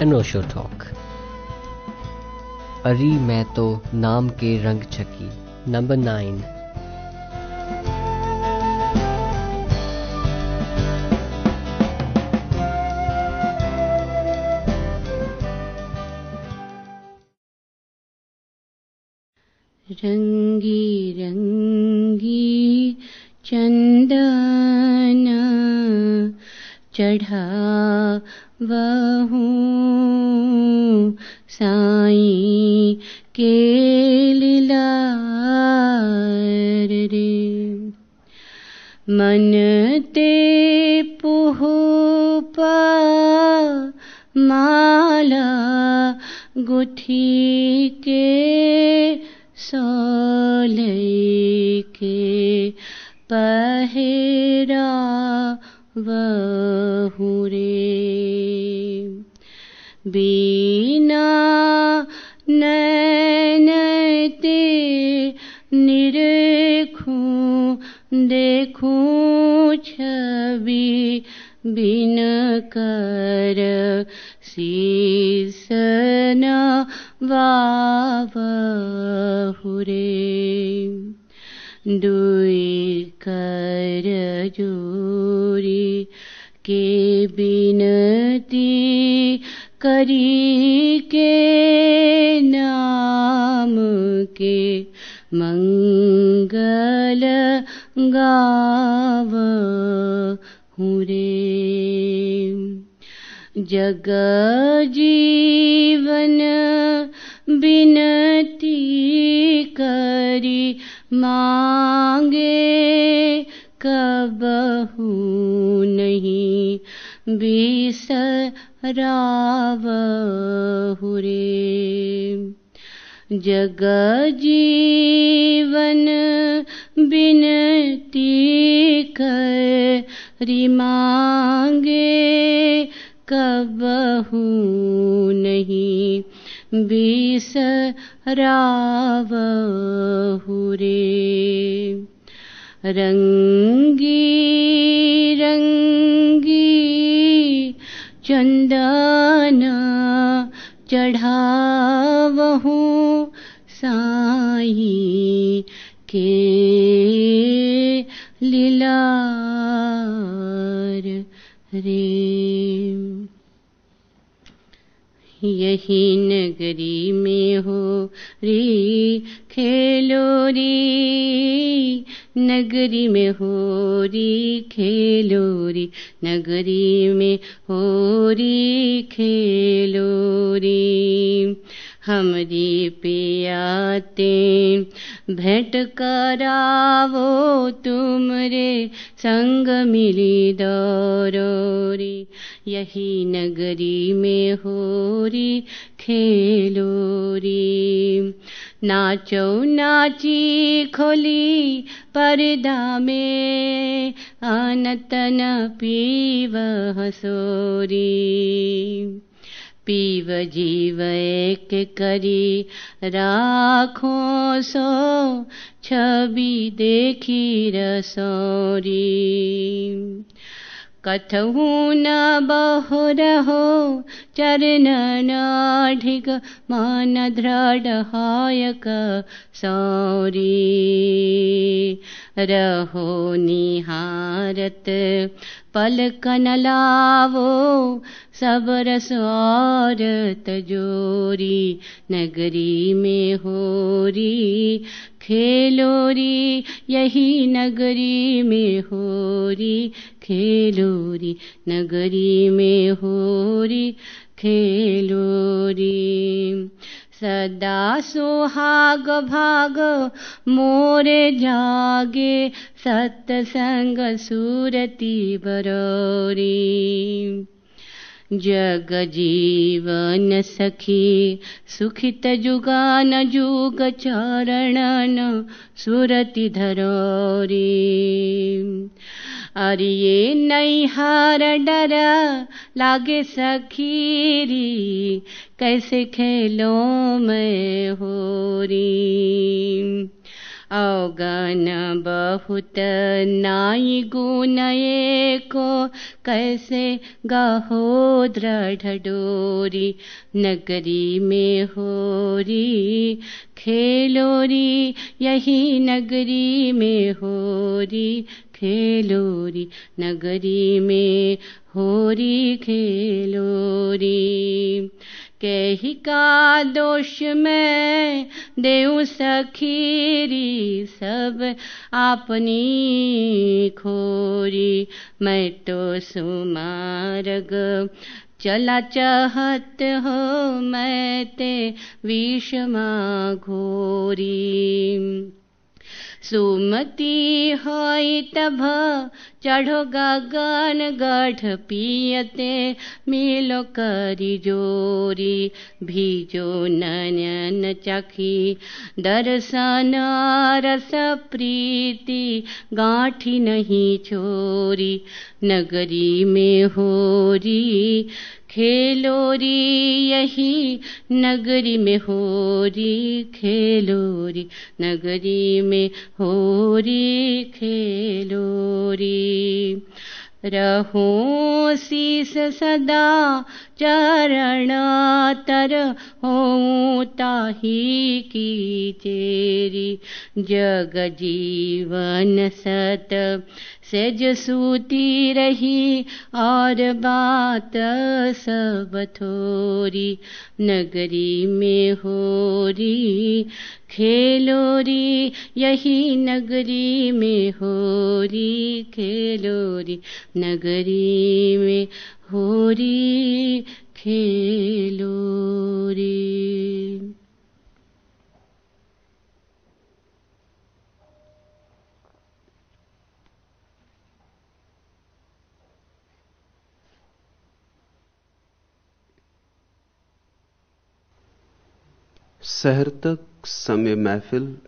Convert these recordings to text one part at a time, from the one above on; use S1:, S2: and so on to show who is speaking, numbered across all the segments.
S1: अनोशो talk. अरी मैं तो नाम के रंग छकी। नंबर नाइन
S2: रंगी गुठी बिसराव हुरे रंगी रंगी चंदन चढ़ावहू साई के लीलार रे। यही नगरी में हो री खेलो री। नगरी में हो री खेलो री। नगरी में हो री खेलो री। हमरी पियाते भेंट करावो तुमरे संग मिली दौरोरी। यही नगरी में होरी खेलोरी। नाचो, नाची, खोली पर्दा में अनतन पीव हसोरी। पीव जीव एक करी। राखो सो, छवि देखी रसोरी। कथहु न बहुरहो चरण नाढिक मन दृढ़ हायक सौरी। रहो निहारत, पलकन लावो सब रस और तजोरी, नगरी में होरी, खेलोरी, यही नगरी में होरी, खेलोरी, नगरी में होरी, खेलोरी। सदा सुहाग भाग मोरे जागे, सत्संग सूरती बरोरी। जग जीवन सखी, सुखित जुगान जुग चरणन, सुरति धरोरी। अरिये नैहार डर लागे सखीरी, कैसे खेलो मैं होरी। अवगन बहुत नाई गुण को कैसे गहो दृढ़ डोरी, नगरी में होरी, खेलोरी, यही नगरी में होरी, खेलोरी, नगरी में होरी, खेलोरी। कही का दोष में देऊ सखीरी सब अपनी खोरी। मैं तो सुमारग चला चाहत हो, मैं ते विषमा घोरी। सुमति होई तभ चढ़ो गगन गढ़ पियते, मिलो करी जोरी भीजो नयन चखी। दर्शन रस प्रीति गाठी नहीं छोरी नगरी में होरी खेलोरी, यही नगरी में होरी खेलोरी, नगरी में होरी खेलोरी। रहो शीस सदा चरण तर हो ताही की चेरी, जग जीवन सत सेज सूती रही और बात सब थोरी। नगरी में होरी, खेलोरी, यही नगरी में होरी, खेलोरी। नगरी में हो होरी, खेलोरी।
S3: शहर तक समय महफिल,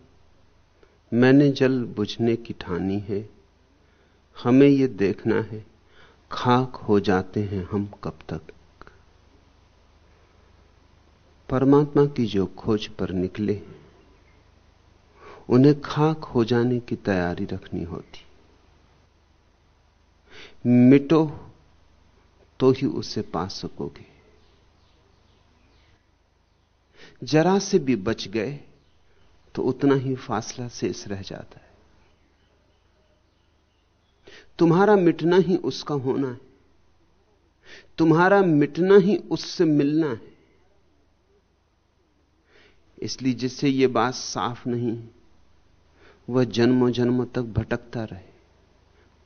S3: मैंने जल बुझने की ठानी है। हमें ये देखना है, खाक हो जाते हैं हम कब तक। परमात्मा की जो खोज पर निकले, उन्हें खाक हो जाने की तैयारी रखनी होती। मिटो तो ही उसे पा सकोगे। जरा से भी बच गए तो उतना ही फासला शेष रह जाता है। तुम्हारा मिटना ही उसका होना है। तुम्हारा मिटना ही उससे मिलना है। इसलिए जिससे यह बात साफ़ नहीं, वह जन्मों जन्मों तक भटकता रहे,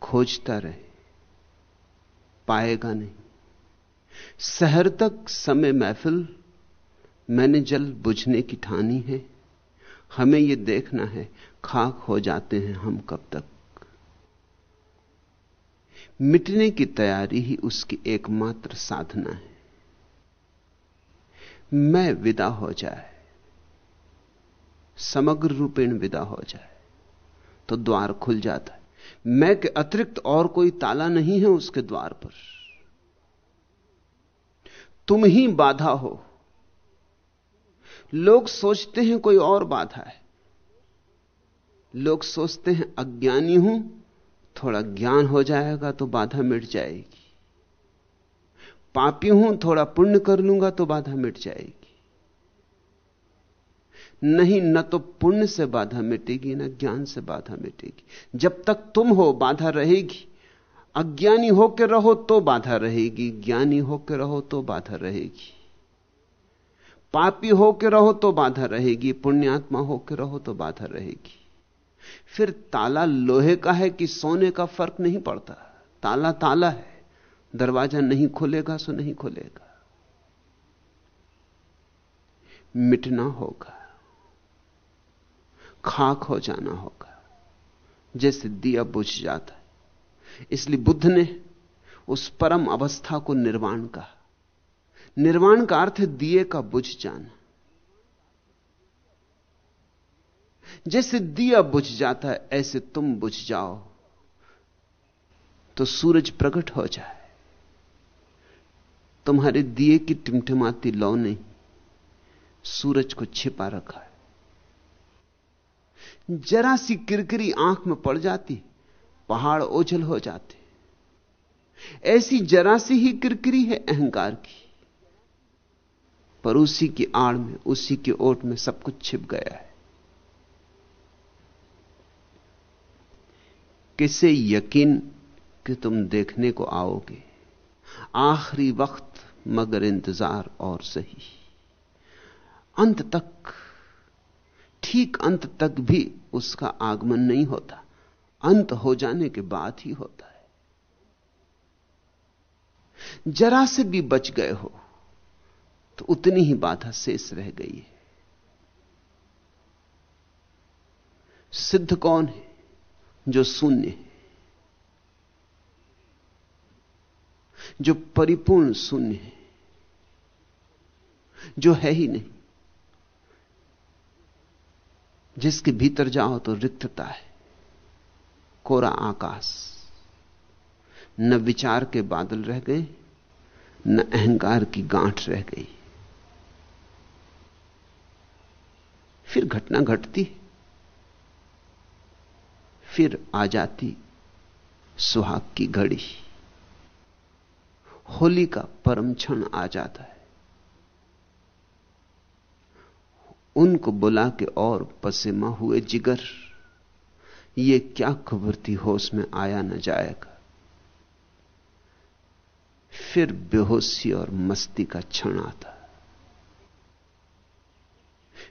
S3: खोजता रहे, पाएगा नहीं। शहर तक समय महफिल मैंने जल बुझने की ठानी है। हमें यह देखना है, खाक हो जाते हैं हम कब तक। मिटने की तैयारी ही उसकी एकमात्र साधना है। मैं विदा हो जाए। समग्र रूपेण विदा हो जाए। तो द्वार खुल जाता है। मैं के अतिरिक्त और कोई ताला नहीं है उसके द्वार पर। तुम ही बाधा हो। लोग सोचते हैं कोई और बाधा है। लोग सोचते हैं अज्ञानी हूँ, थोड़ा ज्ञान हो जाएगा तो बाधा मिट जाएगी। पापी हूँ, थोड़ा पुण्य कर लूँगा तो बाधा मिट जाएगी। नहीं, न तो पुण्य से बाधा मिटेगी, न ज्ञान से बाधा मिटेगी। जब तक तुम हो, बाधा रहेगी। अज्ञानी होकर रहो तो बाधा रहेगी, ज्ञानी होकर रहो तो बाधा रहेगी। पापी होकर रहो तो बाधा रहेगी, पुण्यात्मा होकर रहो तो बाधा रहेगी। फिर ताला लोहे का है कि सोने का फ़र्क नहीं पड़ता? ताला ताला है। दरवाज़ा नहीं खुलेगा सो नहीं खुलेगा। मिटना होगा। खाक हो जाना होगा। जैसे दिया बुझ जाता है। इसलिए बुद्ध ने उस परम अवस्था को निर्वाण कहा। निर्वाण का अर्थ दिए का बुझ जाना। जैसे दिया बुझ जाता है, ऐसे तुम बुझ जाओ तो सूरज प्रकट हो जाए। तुम्हारे दिए की टिमटिमाती लौ नहीं, सूरज को छिपा रखा है। जरा सी किरकिरी आँख में पड़ जाती, पहाड़ ओझल हो जाते। ऐसी जरा सी ही किरकिरी है अहंकार की। पर उसी की आड़ में, उसी के ओट में सब कुछ छिप गया है। किसे यकीन कि तुम देखने को आओगे? आखिरी वक्त मगर इंतज़ार और सही। अंत तक, ठीक अंत तक भी उसका आगमन नहीं होता। अंत हो जाने के बाद ही होता है। जरा से भी बच गए हो तो उतनी ही बाधा शेष रह गई है। सिद्ध कौन है जो शून्य है? जो परिपूर्ण शून्य है? जो है ही नहीं। जिसके भीतर जाओ तो रिक्तता है। कोरा आकाश। न विचार के बादल रह गए, न अहंकार की गांठ रह गई। फिर घटना घटती फिर आ जाती सुहाग की घड़ी। होली का परम क्षण आ जाता है। उनको बुला के और पसेमा हुए जिगर। ये क्या खबर थी होश में आया न जाएगा। फिर बेहोशी और मस्ती का क्षण आता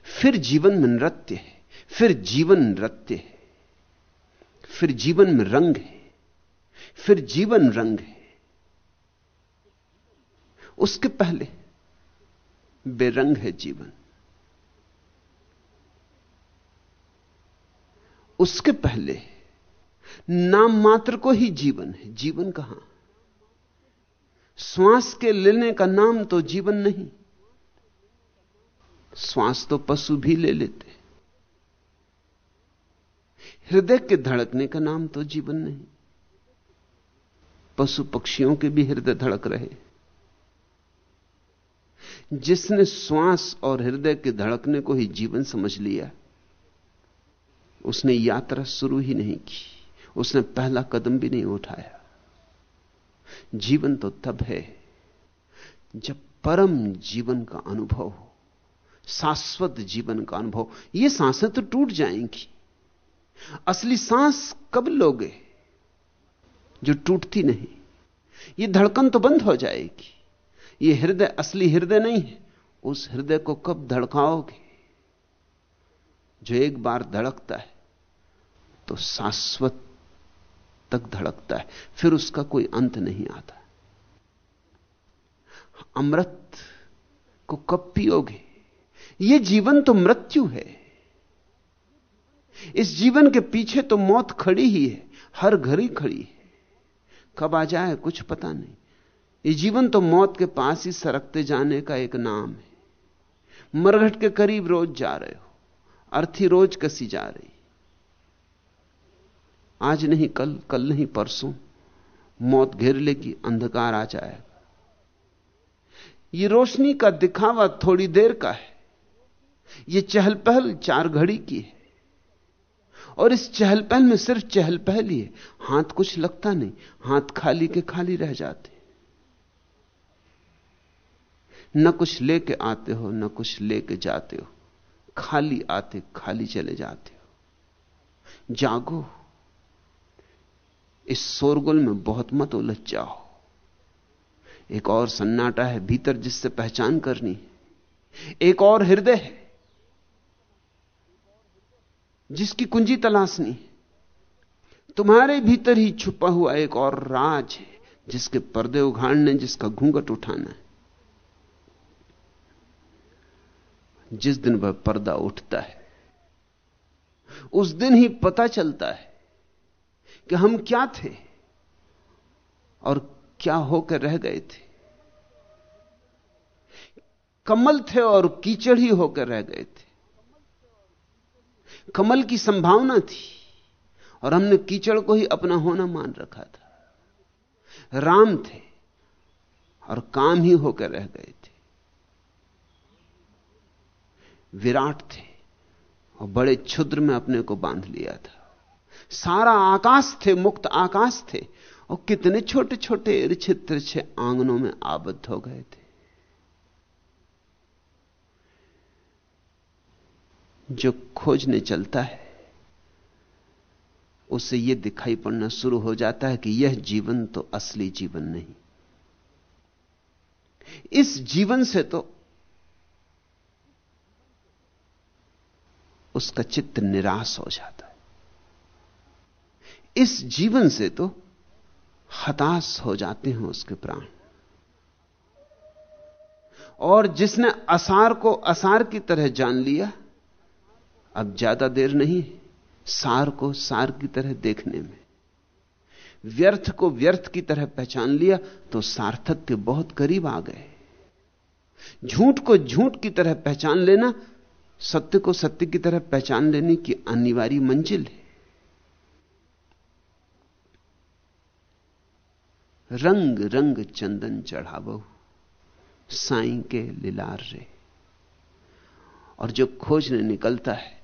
S3: फिर जीवन में नृत्य है, फिर जीवन नृत्य है, फिर जीवन में रंग है, फिर जीवन रंग है। उसके पहले बेरंग है जीवन। उसके पहले नाम मात्र को ही जीवन है। जीवन कहाँ? श्वास के लेने का नाम तो जीवन नहीं। श्वास तो पशु भी ले लेते। हृदय के धड़कने का नाम तो जीवन नहीं। पशु पक्षियों के भी हृदय धड़क रहे। जिसने श्वास और हृदय के धड़कने को ही जीवन समझ लिया, उसने यात्रा शुरू ही नहीं की। उसने पहला कदम भी नहीं उठाया। जीवन तो तब है जब परम जीवन का अनुभव हो। शाश्वत जीवन का अनुभव, ये साँसें तो टूट जाएँगी। असली सांस कब लोगे जो टूटती नहीं? ये धड़कन तो बंद हो जाएगी। ये हृदय, असली हृदय नहीं है, उस हृदय को कब धड़काओगे? जो एक बार धड़कता है तो शाश्वत तक धड़कता है, फिर उसका कोई अंत नहीं आता। अमृत को कब पियोगे? यह जीवन तो मृत्यु है। इस जीवन के पीछे तो मौत खड़ी ही है, हर घड़ी खड़ी है। कब आ जाए कुछ पता नहीं। ये जीवन तो मौत के पास ही सरकते जाने का एक नाम है। मरघट के करीब रोज जा रहे हो, अर्थी रोज कसी जा रही। आज नहीं, कल कल नहीं, परसों मौत घेर लेगी, अंधकार आ जाएगा। ये रोशनी का दिखावा थोड़ी देर का है। ये चहल पहल चार घड़ी की है। और इस चहल पहल में सिर्फ़ चहल पहल ही है। हाथ कुछ लगता नहीं, हाथ खाली के खाली रह जाते न कुछ लेके आते हो, न कुछ लेके जाते हो। खाली आते, खाली चले जाते हो। जागो। इस शोरगुल में बहुत मत उलझ जाओ। एक और सन्नाटा है भीतर जिससे पहचान करनी है। एक और हृदय है। जिसकी कुंजी तलाशनी तुम्हारे भीतर ही छुपा हुआ एक और राज है, जिसके पर्दे उघाड़ने जिसका घूंघट उठाना है। जिस दिन वह पर्दा उठता है, उस दिन ही पता चलता है कि हम क्या थे और क्या होकर रह गए थे। कमल थे और कीचड़ ही होकर रह गए थे। कमल की संभावना थी और हमने कीचड़ को ही अपना होना मान रखा था। राम थे और काम ही होकर रह गए थे। विराट थे और बड़े क्षुद्र में अपने को बाँध लिया था। सारा आकाश थे, मुक्त आकाश थे और कितने छोटे छोटे रिछित्र तिरछे आंगनों में आबद्ध हो गए थे। जो खोजने चलता है, उसे यह दिखाई पड़ना शुरू हो जाता है कि यह जीवन तो असली जीवन नहीं। इस जीवन से तो उसका चित्त निराश हो जाता है। इस जीवन से तो हताश हो जाते हैं उसके प्राण। और जिसने असार को असार की तरह जान लिया अब ज़्यादा देर नहीं, सार को सार की तरह देखने में। व्यर्थ को व्यर्थ की तरह पहचान लिया तो सार्थक के बहुत करीब आ गए। झूठ को झूठ की तरह पहचान लेना, सत्य को सत्य की तरह पहचान लेने की अनिवार्य मंजिल है। रंग रंग चंदन चढ़ावो, साई के लिलार रे। और जो खोजने निकलता है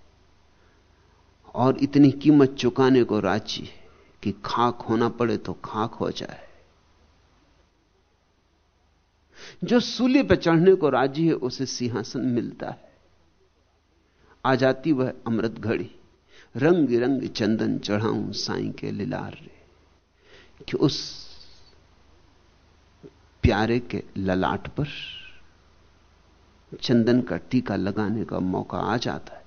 S3: और इतनी कीमत चुकाने को राज़ी है कि खाक होना पड़े तो खाक हो जाए। जो सूली पर चढ़ने को राज़ी है, उसे सिंहासन मिलता है। आ जाती वह अमृत घड़ी रंग रंग चंदन चढ़ाऊं साई के लिलार रे कि उस प्यारे के ललाट पर चंदन का टीका लगाने का मौका आ जाता है।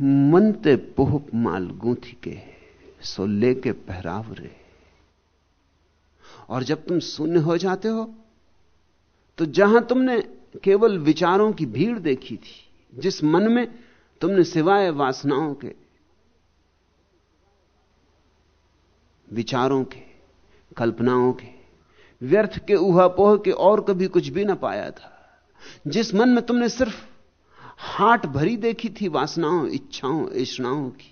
S3: मनते पोहप माल गूंथी के सो लेके पहराव रे। और जब तुम शून्य हो जाते हो तो जहाँ तुमने केवल विचारों की भीड़ देखी थी, जिस मन में तुमने सिवाय वासनाओं के, विचारों के, कल्पनाओं के, व्यर्थ के उहापोह के और कभी कुछ भी ना पाया था, जिस मन में तुमने सिर्फ़ हाट भरी देखी थी वासनाओं, इच्छाओं ऐषणाओं की।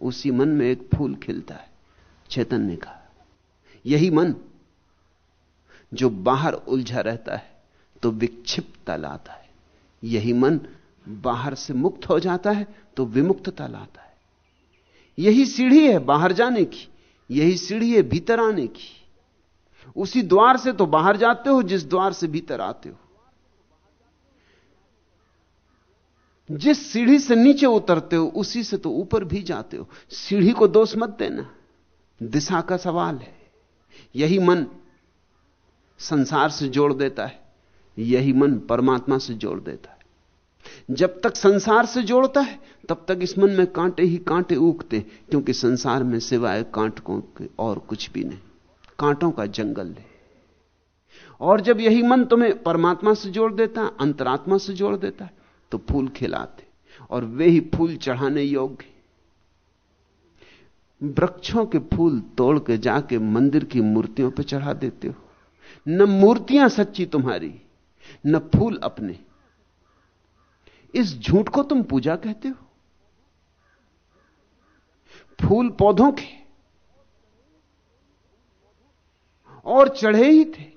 S3: उसी मन में एक फूल खिलता है चैतन्य का यही मन जो बाहर उलझा रहता है तो विक्षिप्तता लाता है। यही मन बाहर से मुक्त हो जाता है तो विमुक्तता लाता है। यही सीढ़ी है बाहर जाने की, यही सीढ़ी है भीतर आने की। उसी द्वार से तो बाहर जाते हो, जिस द्वार से भीतर आते हो। जिस सीढ़ी से नीचे उतरते हो, उसी से तो ऊपर भी जाते हो। सीढ़ी को दोष मत देना। दिशा का सवाल है। यही मन संसार से जोड़ देता है। यही मन परमात्मा से जोड़ देता है। जब तक संसार से जोड़ता है, तब तक इस मन में कांटे ही कांटे उगते क्योंकि संसार में सिवाय कांटकों के और कुछ भी नहीं। कांटों का जंगल है। और जब यही मन तुम्हें परमात्मा से जोड़ देता है, अंतरात्मा से जोड़ देता है तो फूल खिलाते और वे ही फूल चढ़ाने योग्य वृक्षों के फूल तोड़ के जाके मंदिर की मूर्तियों पर चढ़ा देते हो। न मूर्तियाँ सच्ची तुम्हारी, न फूल अपने। इस झूठ को तुम पूजा कहते हो? फूल पौधों के और चढ़े ही थे।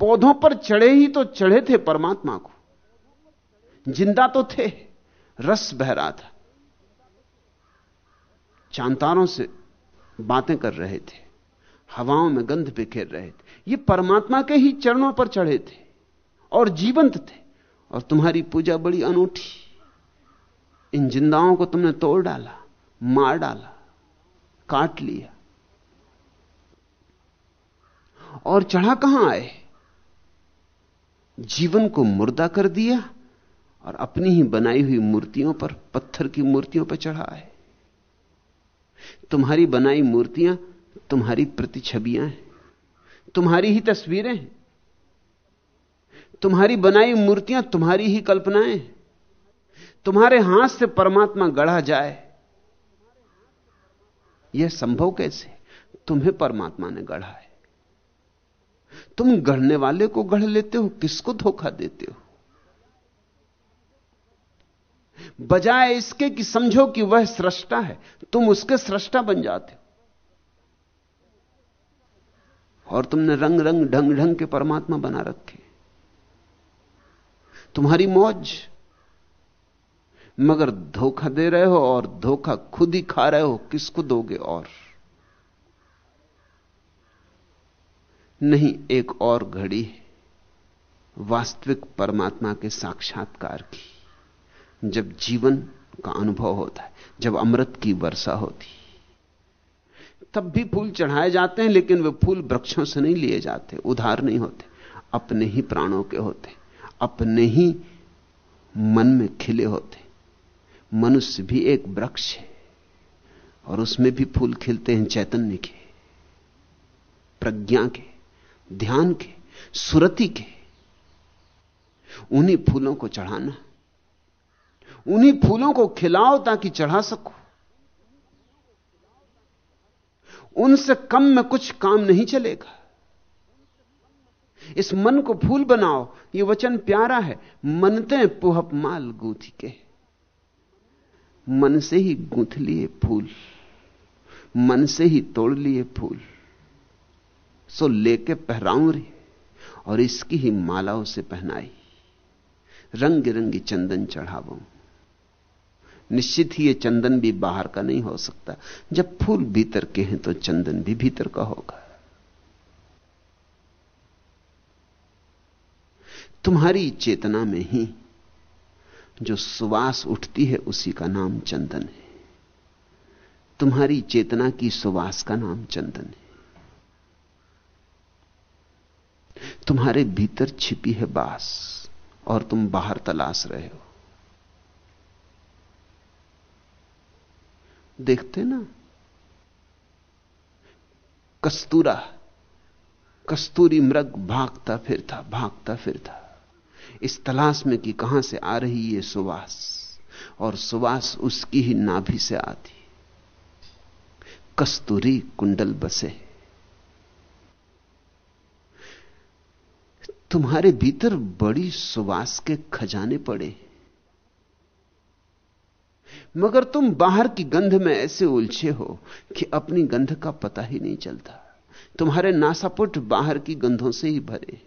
S3: पौधों पर चढ़े ही तो चढ़े थे परमात्मा को। ज़िंदा तो थे, रस बह रहा था। चांतारों से बातें कर रहे थे, हवाओं में गंध बिखेर रहे थे। ये परमात्मा के ही चरणों पर चढ़े थे और जीवंत थे। और तुम्हारी पूजा बड़ी अनूठी। इन जिंदाओं को तुमने तोड़ डाला, मार डाला, काट लिया। और चढ़ा कहाँ आए? जीवन को मुर्दा कर दिया और अपनी ही बनाई हुई मूर्तियों पर, पत्थर की मूर्तियों पर चढ़ा है। तुम्हारी बनाई मूर्तियाँ तुम्हारी प्रतिछबियाँ हैं। तुम्हारी ही तस्वीरें हैं। तुम्हारी बनाई मूर्तियाँ तुम्हारी ही कल्पनाएँ तुम्हारे हाथ से परमात्मा गढ़ा जाए। यह संभव कैसे? तुम्हें परमात्मा ने गढ़ा है। तुम गढ़ने वाले को गढ़ लेते हो, किसको धोखा देते हो? बजाय इसके कि समझो कि वह सृष्टा है, तुम उसके सृष्टा बन जाते हो। और तुमने रंग रंग ढंग ढंग के परमात्मा बना रखे। तुम्हारी मौज। मगर धोखा दे रहे हो और धोखा खुद ही खा रहे हो, किसको दोगे और? नहीं, एक और घड़ी वास्तविक परमात्मा के साक्षात्कार की। जब जीवन का अनुभव होता है, जब अमृत की वर्षा होती तब भी फूल चढ़ाए जाते हैं, लेकिन वे फूल वृक्षों से नहीं लिए जाते, उधार नहीं होते, अपने ही प्राणों के होते, अपने ही मन में खिले होते। मनुष्य भी एक वृक्ष है, और उसमें भी फूल खिलते हैं, चैतन्य के, प्रज्ञा के, ध्यान के, सुरति के। उन्हीं फूलों को चढ़ाना उन्हीं फूलों को खिलाओ ताकि चढ़ा सको। उनसे कम में कुछ काम नहीं चलेगा। इस मन को फूल बनाओ यह वचन प्यारा है। मनते पुहप माल गूंथ के। मन से ही गूंथ लिए फूल। मन से ही तोड़ लिए फूल। सो लेके पहराऊं रे, और इसकी ही मालाओं से पहनाई। रंग बिरंगी चंदन चढ़ावो। निश्चित ही ये चंदन भी बाहर का नहीं हो सकता। जब फूल भीतर के हैं तो चंदन भी भीतर का होगा। तुम्हारी चेतना में ही जो सुवास उठती है, उसी का नाम चंदन है। तुम्हारी चेतना की सुवास का नाम चंदन है। तुम्हारे भीतर छिपी है बास और तुम बाहर तलाश रहे हो। देखते ना? कस्तूरा, कस्तूरी मृग भागता फिरता भागता फिरता। इस तलाश में कि कहाँ से आ रही ये सुवास? और सुवास उसकी ही नाभि से आती। कस्तूरी कुंडल बसे। तुम्हारे भीतर बड़ी सुवास के खजाने पड़े। मगर तुम बाहर की गंध में ऐसे उलझे हो कि अपनी गंध का पता ही नहीं चलता। तुम्हारे नासापुट बाहर की गंधों से ही भरे।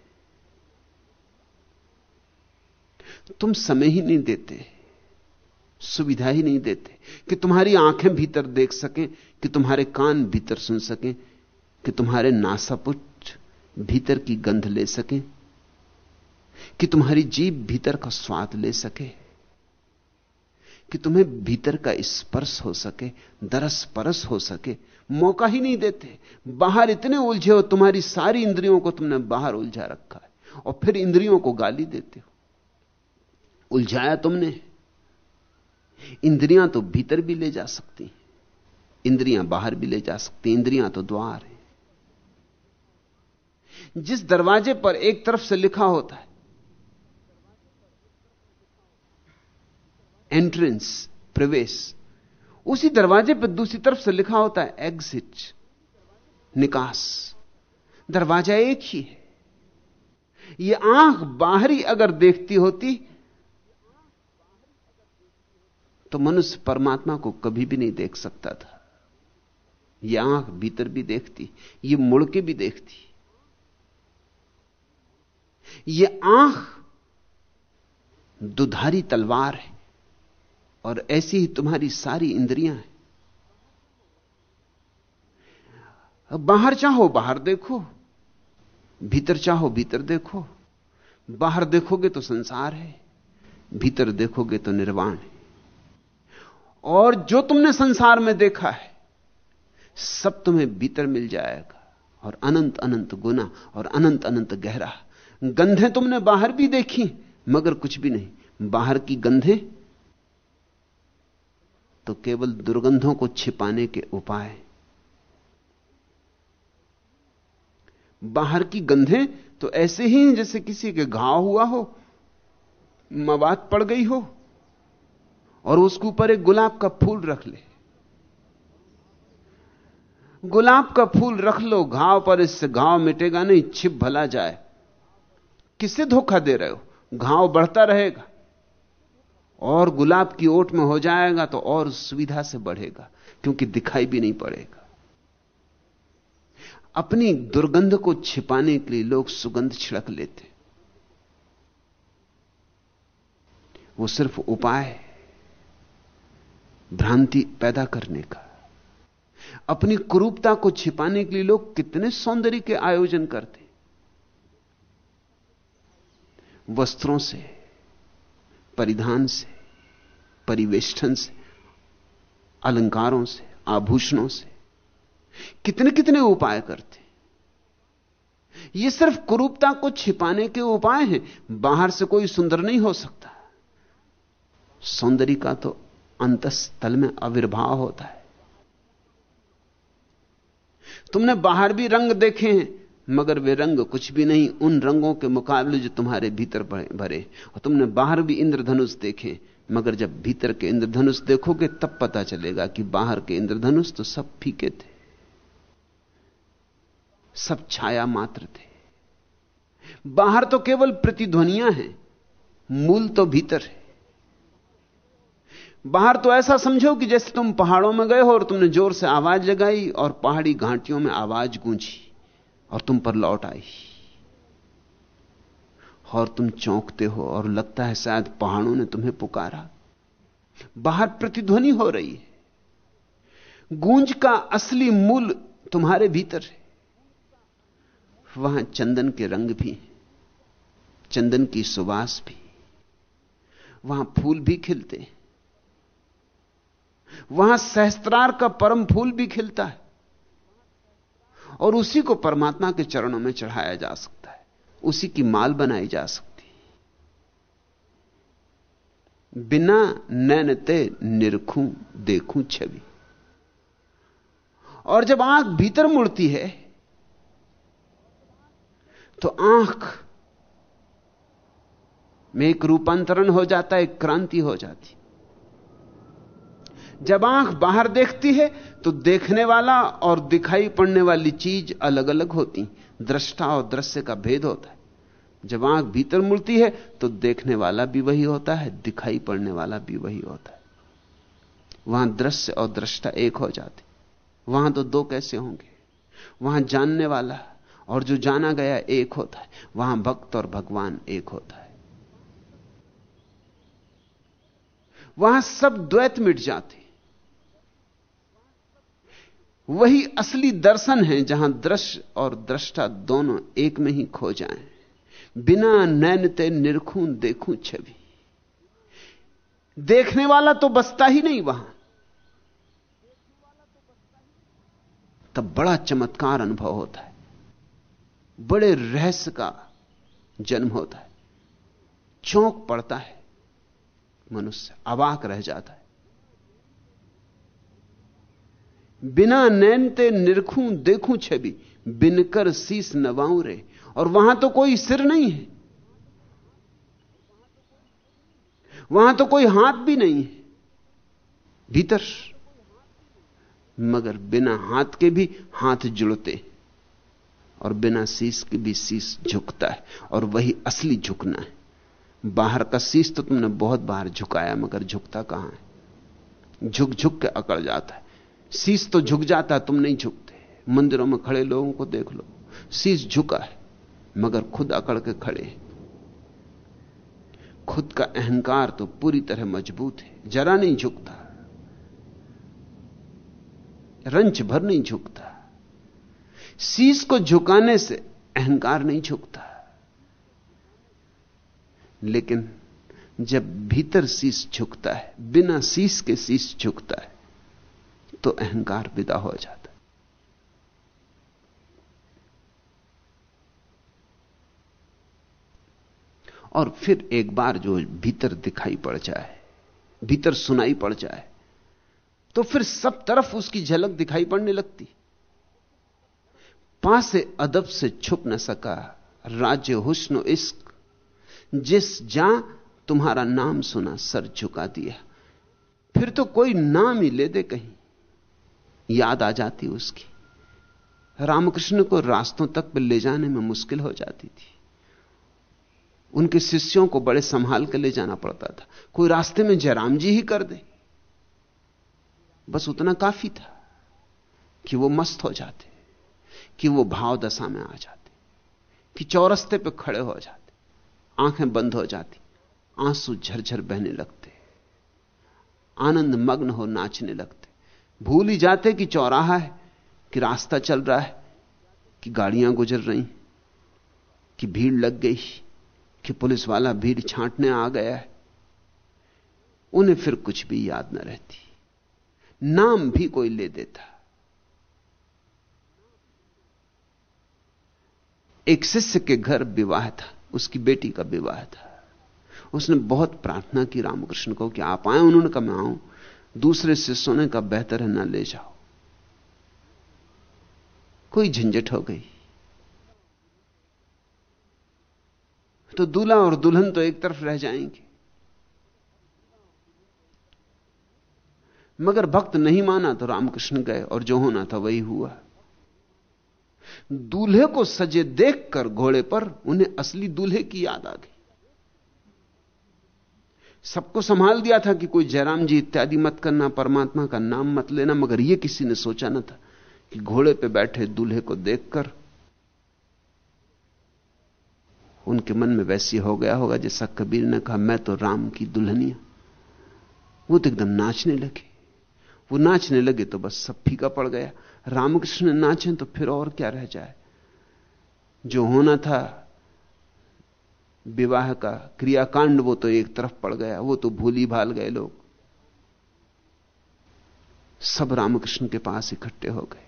S3: तुम समय ही नहीं देते, सुविधा ही नहीं देते कि तुम्हारी आँखें भीतर देख सकें, कि तुम्हारे कान भीतर सुन सकें, कि तुम्हारे नासापुट भीतर की गंध ले सकें, कि तुम्हारी जीभ भीतर का स्वाद ले सके। कि तुम्हें भीतर का स्पर्श हो सके, दरस परस हो सके। मौका ही नहीं देते। बाहर इतने उलझे हो, तुम्हारी सारी इंद्रियों को तुमने बाहर उलझा रखा है और फिर इंद्रियों को गाली देते हो। उलझाया तुमने। इंद्रियाँ तो भीतर भी ले जा सकती हैं। इंद्रियाँ बाहर भी ले जा सकती इंद्रियाँ तो द्वार है। जिस दरवाजे पर एक तरफ़ से लिखा होता है एंट्रेंस प्रवेश, उसी दरवाजे पर दूसरी तरफ़ से लिखा होता है एग्जिट निकास। दरवाज़ा एक ही है। यह आँख बाहरी अगर देखती होती तो मनुष्य परमात्मा को कभी भी नहीं देख सकता था। यह आँख भीतर भी देखती, ये मुड़ के भी देखती। ये आँख दुधारी तलवार है। और ऐसी ही तुम्हारी सारी इंद्रियाँ हैं। बाहर चाहो, बाहर देखो। भीतर चाहो, भीतर देखो। बाहर देखोगे तो संसार है, भीतर देखोगे तो निर्वाण है। और जो तुमने संसार में देखा है, सब तुम्हें भीतर मिल जाएगा। और अनंत अनंत गुना और अनंत अनंत गहरा। गंधे तुमने बाहर भी देखी, मगर कुछ भी नहीं। बाहर की गंधें तो केवल दुर्गंधों को छिपाने के उपाय। बाहर की गंधें तो ऐसे ही हैं जैसे किसी के घाव हुआ हो मवाद पड़ गई हो, और उसके ऊपर एक गुलाब का फूल रख ले। गुलाब का फूल रख लो, घाव पर इससे घाव मिटेगा नहीं, छिप भला जाए। किसे धोखा दे रहे हो? घाव बढ़ता रहेगा। और गुलाब की ओट में हो जाएगा तो और सुविधा से बढ़ेगा, क्योंकि दिखाई भी नहीं पड़ेगा। अपनी दुर्गंध को छिपाने के लिए लोग सुगंध छिड़क लेते। वो सिर्फ़ उपाय, भ्रांति पैदा करने का। अपनी कुरूपता को छिपाने के लिए लोग कितने सौंदर्य के आयोजन करते। वस्त्रों से परिधान से परिवेष्टन से, अलंकारों से, आभूषणों से। कितने कितने उपाय करते ये सिर्फ़ कुरूपता को छिपाने के उपाय हैं। बाहर से कोई सुंदर नहीं हो सकता। सौंदर्य का तो अंतस्थल में आविर्भाव होता है। तुमने बाहर भी रंग देखे हैं। मगर वे रंग कुछ भी नहीं, उन रंगों के मुकाबले जो तुम्हारे भीतर भरे। और तुमने बाहर भी इंद्रधनुष देखे। मगर जब भीतर के इंद्रधनुष देखोगे, तब पता चलेगा कि बाहर के इंद्रधनुष तो सब फीके थे। सब छाया मात्र थे। बाहर तो केवल प्रतिध्वनियाँ हैं, मूल तो भीतर है। बाहर तो ऐसा समझो कि जैसे तुम पहाड़ों में गए हो और तुमने ज़ोर से आवाज़ लगाई और पहाड़ी घाटियों में आवाज़ गूंजी। और तुम पर लौट आई। और तुम चौंकते हो और लगता है शायद पहाड़ों ने तुम्हें पुकारा। बाहर प्रतिध्वनि हो रही है। गूंज का असली मूल तुम्हारे भीतर है। वहाँ चंदन के रंग भी हैं। चंदन की सुवास भी। वहाँ फूल भी खिलते हैं। वहाँ सहस्त्रार का परम फूल भी खिलता है। और उसी को परमात्मा के चरणों में चढ़ाया जा सकता है। उसी की माल बनाई जा सकती है। बिना नैनते निरखूं, देखूँ छवि। और जब आँख भीतर मुड़ती है तो आँख में एक रूपांतरण हो जाता है, एक क्रांति हो जाती जब आँख बाहर देखती है तो देखने वाला और दिखाई पड़ने वाली चीज़ अलग अलग होती। दृष्टा और दृश्य का भेद होता है। जब आँख भीतर मुड़ती है तो देखने वाला भी वही होता है, दिखाई पड़ने वाला भी वही होता है। वहाँ दृश्य और दृष्टा एक हो जाते। वहाँ तो दो कैसे होंगे? वहाँ जानने वाला और जो जाना गया एक होता है। वहाँ भक्त और भगवान एक होता है। वहाँ सब द्वैत मिट जाते। वही असली दर्शन है जहाँ दृश्य और दृष्टा दोनों एक में ही खो जाएँ। बिना नैन ते निरखूं देखूँ छवि। देखने वाला तो बसता ही नहीं वहाँ। तब बड़ा चमत्कार अनुभव होता है। बड़े रहस्य का जन्म होता है। चौंक पड़ता है। मनुष्य अवाक रह जाता है। बिना नैनते निरखूं, देखूँ छवि, बिनकर शीस नवाऊं रे। और वहाँ तो कोई सिर नहीं है। वहाँ तो कोई हाथ भी नहीं है। भीतर। मगर बिना हाथ के भी हाथ जुड़ते और बिना शीश के भी शीश झुकता है। और वही असली झुकना है। बाहर का शीश तो तुमने बहुत बाहर झुकाया, मगर झुकता कहाँ है? झुक झुक के अकड़ जाता है। शीश तो झुक जाता तुम नहीं झुकते। मंदिरों में खड़े लोगों को देख लो। शीश झुका है, मगर खुद अकड़ के खड़े खुद का अहंकार तो पूरी तरह मज़बूत है, जरा नहीं झुकता। रंच भर नहीं झुकता। शीश को झुकाने से अहंकार नहीं झुकता। लेकिन जब भीतर शीश झुकता है, बिना शीश के शीश झुकता है तो अहंकार विदा हो जाता और फिर एक बार जो भीतर दिखाई पड़ जाए, भीतर सुनाई पड़ जाए तो फिर सब तरफ़ उसकी झलक दिखाई पड़ने लगती। पास अदब से छुप न सका राज्य हुस्न इश्क, जिस जा तुम्हारा नाम सुना सर झुका दिया। फिर तो कोई नाम ही ले दे कहीं। याद आ जाती उसकी। रामकृष्ण को रास्तों तक पर ले जाने में मुश्किल हो जाती थी। उनके शिष्यों को बड़े संभाल कर ले जाना पड़ता था। कोई रास्ते में जयराम जी ही कर दे। बस उतना काफ़ी था कि वो मस्त हो जाते, कि वो भाव दशा में आ जाते, कि चौरस्ते पे खड़े हो जाते, आँखें बंद हो जाती, आँसू झरझर बहने लगते, आनंद मग्न हो नाचने लगते। भूल ही जाते कि चौराहा है, कि रास्ता चल रहा है, कि गाड़ियाँ गुजर रही, कि भीड़ लग गई, कि पुलिस वाला भीड़ छांटने आ गया है। उन्हें फिर कुछ भी याद न रहती। नाम भी कोई ले देता। एक शिष्य के घर विवाह था, उसकी बेटी का विवाह था। उसने बहुत प्रार्थना की रामकृष्ण को कि आप आए, उन्होंने कहा, मैं आऊँ। दूसरे से सोने का बेहतर है, ना ले जाओ। कोई झंझट हो गई। तो दूल्हा और दुल्हन तो एक तरफ़ रह जाएँगे। मगर भक्त नहीं माना तो रामकृष्ण गए और जो होना था वही हुआ। दूल्हे को सजे देखकर घोड़े पर उन्हें असली दूल्हे की याद आ गई। सबको संभाल दिया था कि कोई जयराम जी इत्यादि मत करना, परमात्मा का नाम मत लेना, मगर यह किसी ने सोचा ना था कि घोड़े पे बैठे दूल्हे को देखकर उनके मन में वैसी हो गया होगा जैसा कबीर ने कहा, मैं तो राम की दुल्हनिया। वो तो एकदम नाचने लगे। वो नाचने लगे तो बस सब फीका पड़ गया। रामकृष्ण नाचे तो फिर और क्या रह जाए? जो होना था विवाह का क्रियाकांड वो तो एक तरफ़ पड़ गया, वो तो भूली भाल गए लोग। सब रामकृष्ण के पास इकट्ठे हो गए।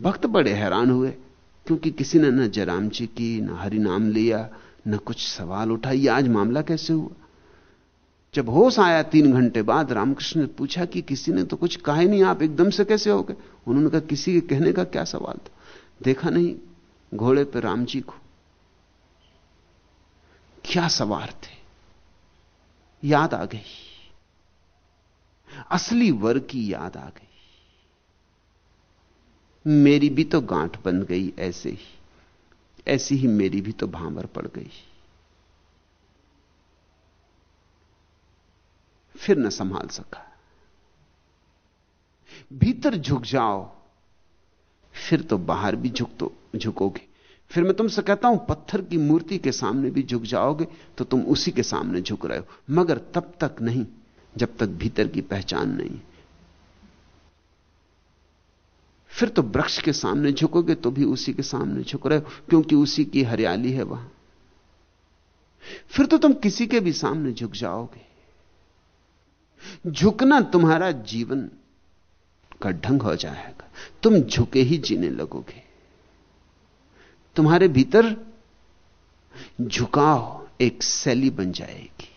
S3: भक्त बड़े हैरान हुए, क्योंकि किसी ने न जयराम जी की, न हरि नाम लिया, न कुछ सवाल उठाई आज मामला कैसे हुआ? जब होश आया तीन घंटे बाद, रामकृष्ण ने पूछा कि किसी ने तो कुछ कहा ही नहीं, आप एकदम से कैसे हो गए? उन्होंने कहा, किसी के कहने का क्या सवाल था? देखा नहीं, घोड़े पर राम जी को क्या सवार थे? याद आ गई। असली वर की याद आ गई। मेरी भी तो गांठ बन गई ऐसे ही। ऐसी ही मेरी भी तो भांवर पड़ गई। फिर न संभाल सका। भीतर झुक जाओ, फिर तो बाहर भी झुक तो झुकोगे। फिर मैं तुमसे कहता हूँ, पत्थर की मूर्ति के सामने भी झुक जाओगे तो तुम उसी के सामने झुक रहे हो। मगर तब तक नहीं, जब तक भीतर की पहचान नहीं। फिर तो वृक्ष के सामने झुकोगे तो भी उसी के सामने झुक रहे हो, क्योंकि उसी की हरियाली है वहाँ। फिर तो तुम किसी के भी सामने झुक जाओगे। झुकना तुम्हारा जीवन का ढंग हो जाएगा। तुम झुके ही जीने लगोगे। तुम्हारे भीतर झुकाव एक शैली बन जाएगी,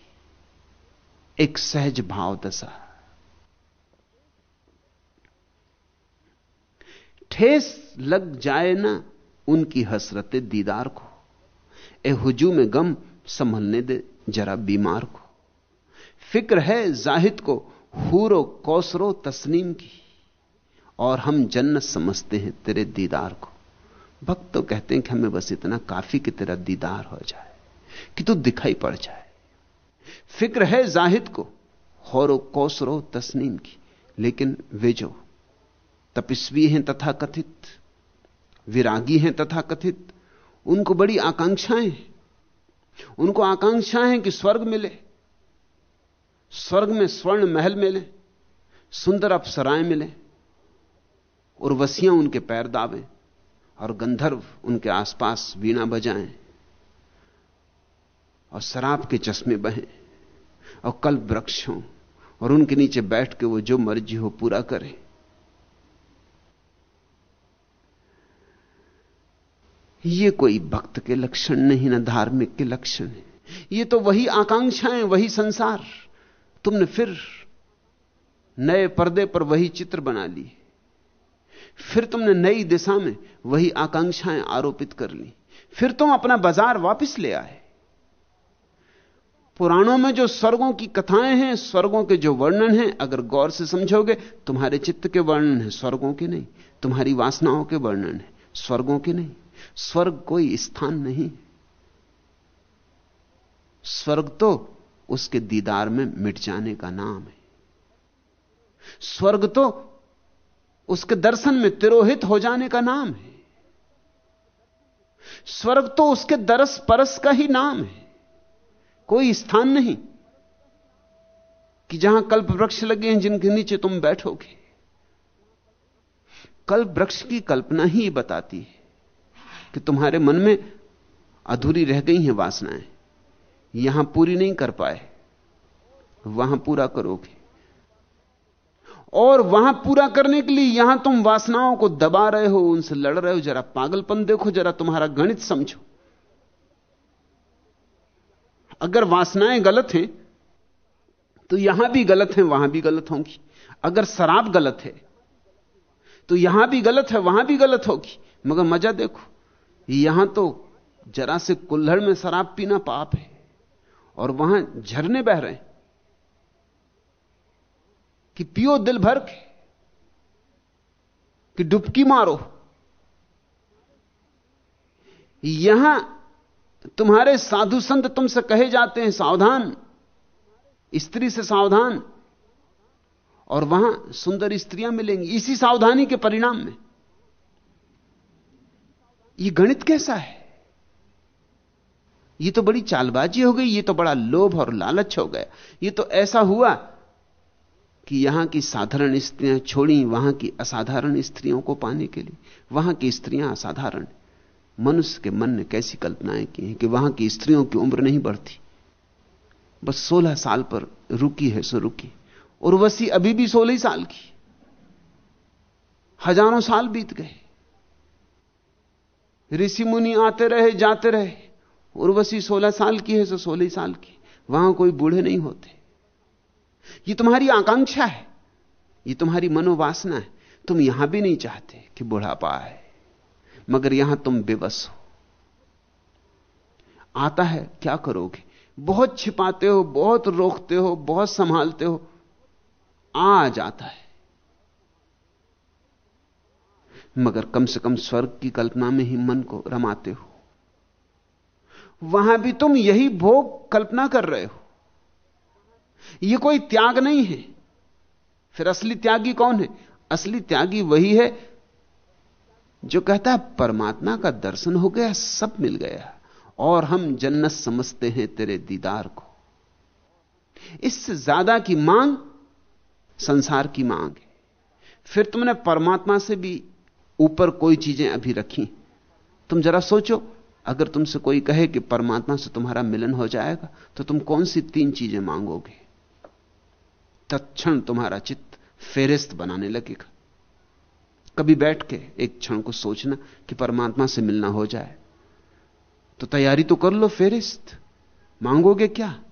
S3: एक सहज भाव दशा। ठेस लग जाए ना उनकी हसरत दीदार को, ए हुजू में गम संभलने दे जरा बीमार को। फ़िक्र है जाहिद को हूरो कौसरो तस्नीम की, और हम जन्नत समझते हैं तेरे दीदार को। भक्त तो कहते हैं कि हमें बस इतना काफ़ी कि तेरा दीदार हो जाए, कि तू दिखाई पड़ जाए। फ़िक्र है जाहिद को, हौरो कौसरो तस्नीम की, लेकिन वे जो तपस्वी हैं तथा कथित विरागी हैं तथा कथित उनको बड़ी आकांक्षाएँ उनको आकांक्षाएँ हैं कि स्वर्ग मिले, स्वर्ग में स्वर्ण महल मिले, सुंदर अप्सराएँ मिले, उर्वशियाँ उनके पैर दावें। और गंधर्व उनके आसपास वीणा बजाएँ और शराब के चश्मे बहें और कल वृक्ष हों और उनके नीचे बैठ के वो जो मर्ज़ी हो पूरा करे। ये कोई भक्त के लक्षण नहीं, ना धार्मिक के लक्षण है। ये तो वही आकांक्षाएँ, वही संसार। तुमने फिर नए पर्दे पर वही चित्र बना ली फिर तुमने नई दिशा में वही आकांक्षाएँ आरोपित कर ली। फिर तुम अपना बाज़ार वापस ले आए। पुराणों में जो स्वर्गों की कथाएँ हैं, स्वर्गों के जो वर्णन हैं, अगर गौर से समझोगे, तुम्हारे चित्त के वर्णन है, स्वर्गों के नहीं, तुम्हारी वासनाओं के वर्णन है, स्वर्गों के नहीं। स्वर्ग कोई स्थान नहीं। स्वर्ग तो उसके दीदार में मिट जाने का नाम है। स्वर्ग तो उसके दर्शन में तिरोहित हो जाने का नाम है। स्वर्ग तो उसके दरस परस का ही नाम है। कोई स्थान नहीं कि जहाँ कल्प वृक्ष लगे हैं जिनके नीचे तुम बैठोगे। कल्प वृक्ष की कल्पना ही बताती है कि तुम्हारे मन में अधूरी रह गई हैं वासनाएँ। यहाँ पूरी नहीं कर पाए। वहाँ पूरा करोगे। और वहाँ पूरा करने के लिए यहाँ तुम वासनाओं को दबा रहे हो, उनसे लड़ रहे हो, जरा पागलपन देखो, जरा तुम्हारा गणित समझो। अगर वासनाएँ गलत हैं तो यहाँ भी गलत हैं, वहाँ भी गलत होंगी। अगर शराब गलत है तो यहाँ भी गलत है, वहाँ भी गलत होगी। मगर मज़ा देखो, यहाँ तो जरा से कुल्हड़ में शराब पीना पाप है, और वहाँ झरने बह रहे हैं। कि पियो दिल भर के, कि डुबकी मारो। यहाँ तुम्हारे साधु संत तुमसे कहे जाते हैं सावधान, स्त्री से सावधान, और वहाँ सुंदर स्त्रियाँ मिलेंगी। इसी सावधानी के परिणाम में। यह गणित कैसा है? यह तो बड़ी चालबाजी हो गई यह तो बड़ा लोभ और लालच हो गया। यह तो ऐसा हुआ कि यहाँ की साधारण स्त्रियाँ छोड़ी, वहाँ की असाधारण स्त्रियों को पाने के लिए। वहाँ की स्त्रियाँ असाधारण मनुष्य के मन ने कैसी कल्पनाएँ की हैं कि वहाँ की स्त्रियों की उम्र नहीं बढ़ती। बस सोलह साल पर रुकी है, सो रुकी। उर्वशी अभी भी सोलह साल की। हज़ारों साल बीत गए। ऋषि मुनि आते रहे, जाते रहे। उर्वशी सोलह साल की है, सो सोलह साल की। वहाँ कोई बूढ़े नहीं होते। ये तुम्हारी आकांक्षा है। ये तुम्हारी मनोवासना है। तुम यहाँ भी नहीं चाहते कि बुढ़ापा आए, मगर यहाँ तुम बेबस हो। आता है, क्या करोगे? बहुत छिपाते हो, बहुत रोकते हो, बहुत संभालते हो आ जाता है। मगर कम से कम स्वर्ग की कल्पना में ही मन को रमाते हो। वहाँ भी तुम यही भोग कल्पना कर रहे हो। यह कोई त्याग नहीं है। फिर असली त्यागी कौन है? असली त्यागी वही है जो कहता है, परमात्मा का दर्शन हो गया, सब मिल गया, और हम जन्नत समझते हैं तेरे दीदार को। इससे ज़्यादा की मांग संसार की मांग है। फिर तुमने परमात्मा से भी ऊपर कोई चीज़ें अभी रखी। तुम जरा सोचो, अगर तुमसे कोई कहे कि परमात्मा से तुम्हारा मिलन हो जाएगा तो तुम कौन सी तीन चीज़ें मांगोगे? तत्क्षण तुम्हारा चित्त फेरिस्त बनाने लगेगा। कभी बैठ के एक क्षण को सोचना कि परमात्मा से मिलना हो जाए। तो तैयारी तो कर लो, फेरिस्त। मांगोगे क्या?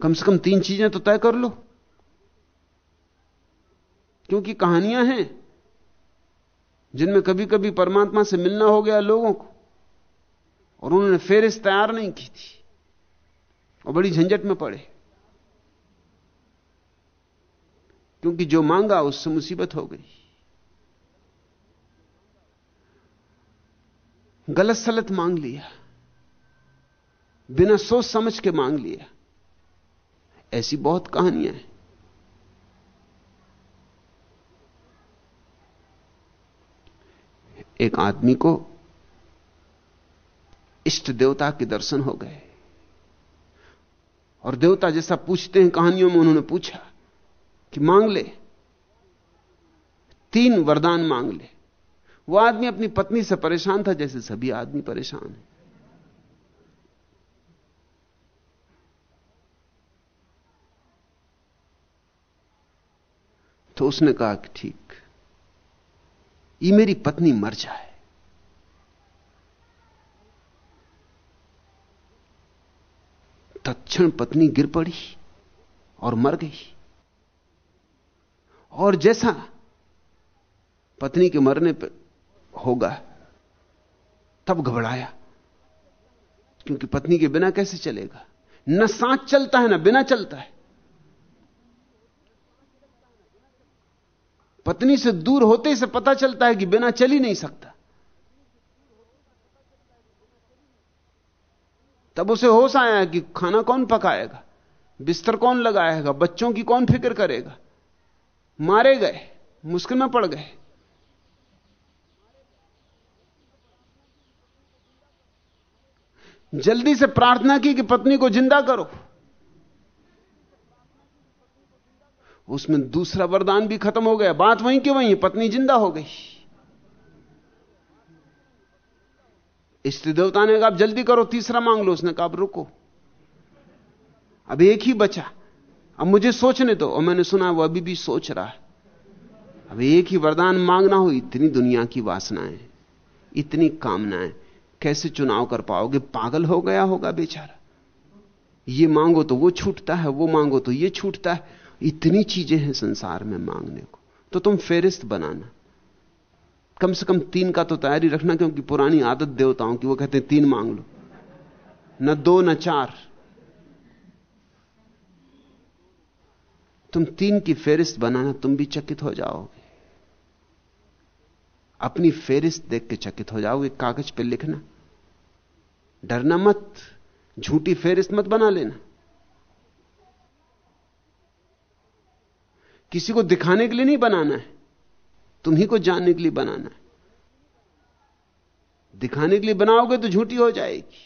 S3: कम से कम तीन चीज़ें तो तय कर लो। क्योंकि कहानियाँ हैं, जिनमें कभी कभी परमात्मा से मिलना हो गया लोगों को, और उन्होंने फेरिस्त तैयार नहीं की थी, और बड़ी झंझट में पड़े। क्योंकि जो मांगा उससे मुसीबत हो गई। गलत सलत मांग लिया। बिना सोच समझ के मांग लिया। ऐसी बहुत कहानियाँ हैं। एक आदमी को इष्ट देवता के दर्शन हो गए। और देवता जैसा पूछते हैं कहानियों में उन्होंने पूछा कि मांग ले। तीन वरदान मांग ले। वो आदमी अपनी पत्नी से परेशान था, जैसे सभी आदमी परेशान है। तो उसने कहा कि ठीक, ये मेरी पत्नी मर जाए। तत्क्षण पत्नी गिर पड़ी और मर गई। और जैसा पत्नी के मरने पर होगा, तब घबराया, क्योंकि पत्नी के बिना कैसे चलेगा? न सांस चलता है, ना बिना चलता है। पत्नी से दूर होते से पता चलता है कि बिना चल ही नहीं सकता। तब उसे होश आया कि खाना कौन पकाएगा? बिस्तर कौन लगाएगा? बच्चों की कौन फ़िक्र करेगा? मारे गए, मुश्किल में पड़ गए। जल्दी से प्रार्थना की कि पत्नी को ज़िंदा करो। उसमें दूसरा वरदान भी खत्म हो गया। बात वहीं की वहीं, पत्नी ज़िंदा हो गई। स्त्री देवता ने कहा जल्दी करो, तीसरा मांग लो। उसने कहा रुको। अब एक ही बचा। अब मुझे सोचने दो। और मैंने सुना, वो अभी भी सोच रहा है। अब एक ही वरदान मांगना हो, इतनी दुनिया की वासनाएँ, इतनी कामनाएँ। कैसे चुनाव कर पाओगे? पागल हो गया होगा बेचारा। ये मांगो तो वो छूटता है, वो मांगो तो ये छूटता है। इतनी चीज़ें हैं संसार में मांगने को। तो तुम फेरिस्त बनाना। कम से कम तीन का तो तैयारी रखना, क्योंकि पुरानी आदत देवताओं की, वो कहते हैं, तीन मांग लो। न दो, न चार। तुम तीन की फेरिस्त बनाना तुम भी चकित हो जाओगे। अपनी फेरिस्त देख के चकित हो जाओगे, कागज़ पर लिखना। डरना मत, झूठी फेरिस्त मत बना लेना। किसी को दिखाने के लिए नहीं बनाना है, तुम्ही को जानने के लिए बनाना है। दिखाने के लिए बनाओगे तो झूठी हो जाएगी।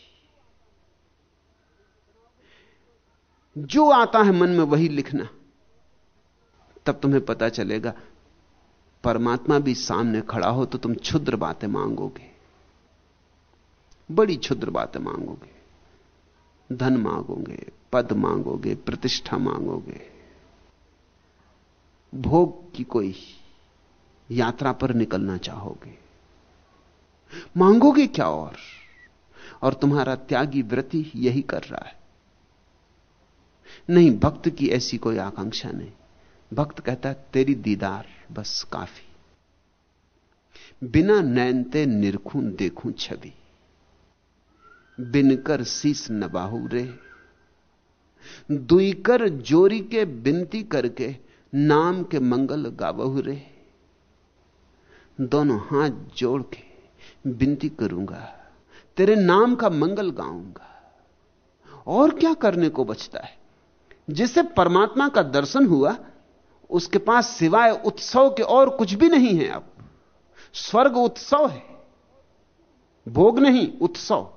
S3: जो आता है मन में वही लिखना। तब तुम्हें पता चलेगा, परमात्मा भी सामने खड़ा हो तो तुम क्षुद्र बातें मांगोगे। बड़ी क्षुद्र बातें मांगोगे। धन मांगोगे, पद मांगोगे, प्रतिष्ठा मांगोगे। भोग की कोई यात्रा पर निकलना चाहोगे। मांगोगे क्या और? और तुम्हारा त्यागी व्रति यही कर रहा है। नहीं, भक्त की ऐसी कोई आकांक्षा नहीं। भक्त कहता है, तेरी दीदार बस काफ़ी। बिना नैनते निरखूं देखूँ छवि। बिनकर शीस नबाहू रे। दुईकर जोरी के बिनती करके नाम के मंगल गाबहु रे। दोनों हाथ जोड़ के बिनती करूँगा। तेरे नाम का मंगल गाऊँगा। और क्या करने को बचता है? जिसे परमात्मा का दर्शन हुआ उसके पास सिवाय उत्सव के और कुछ भी नहीं है अब। स्वर्ग उत्सव है। भोग नहीं, उत्सव।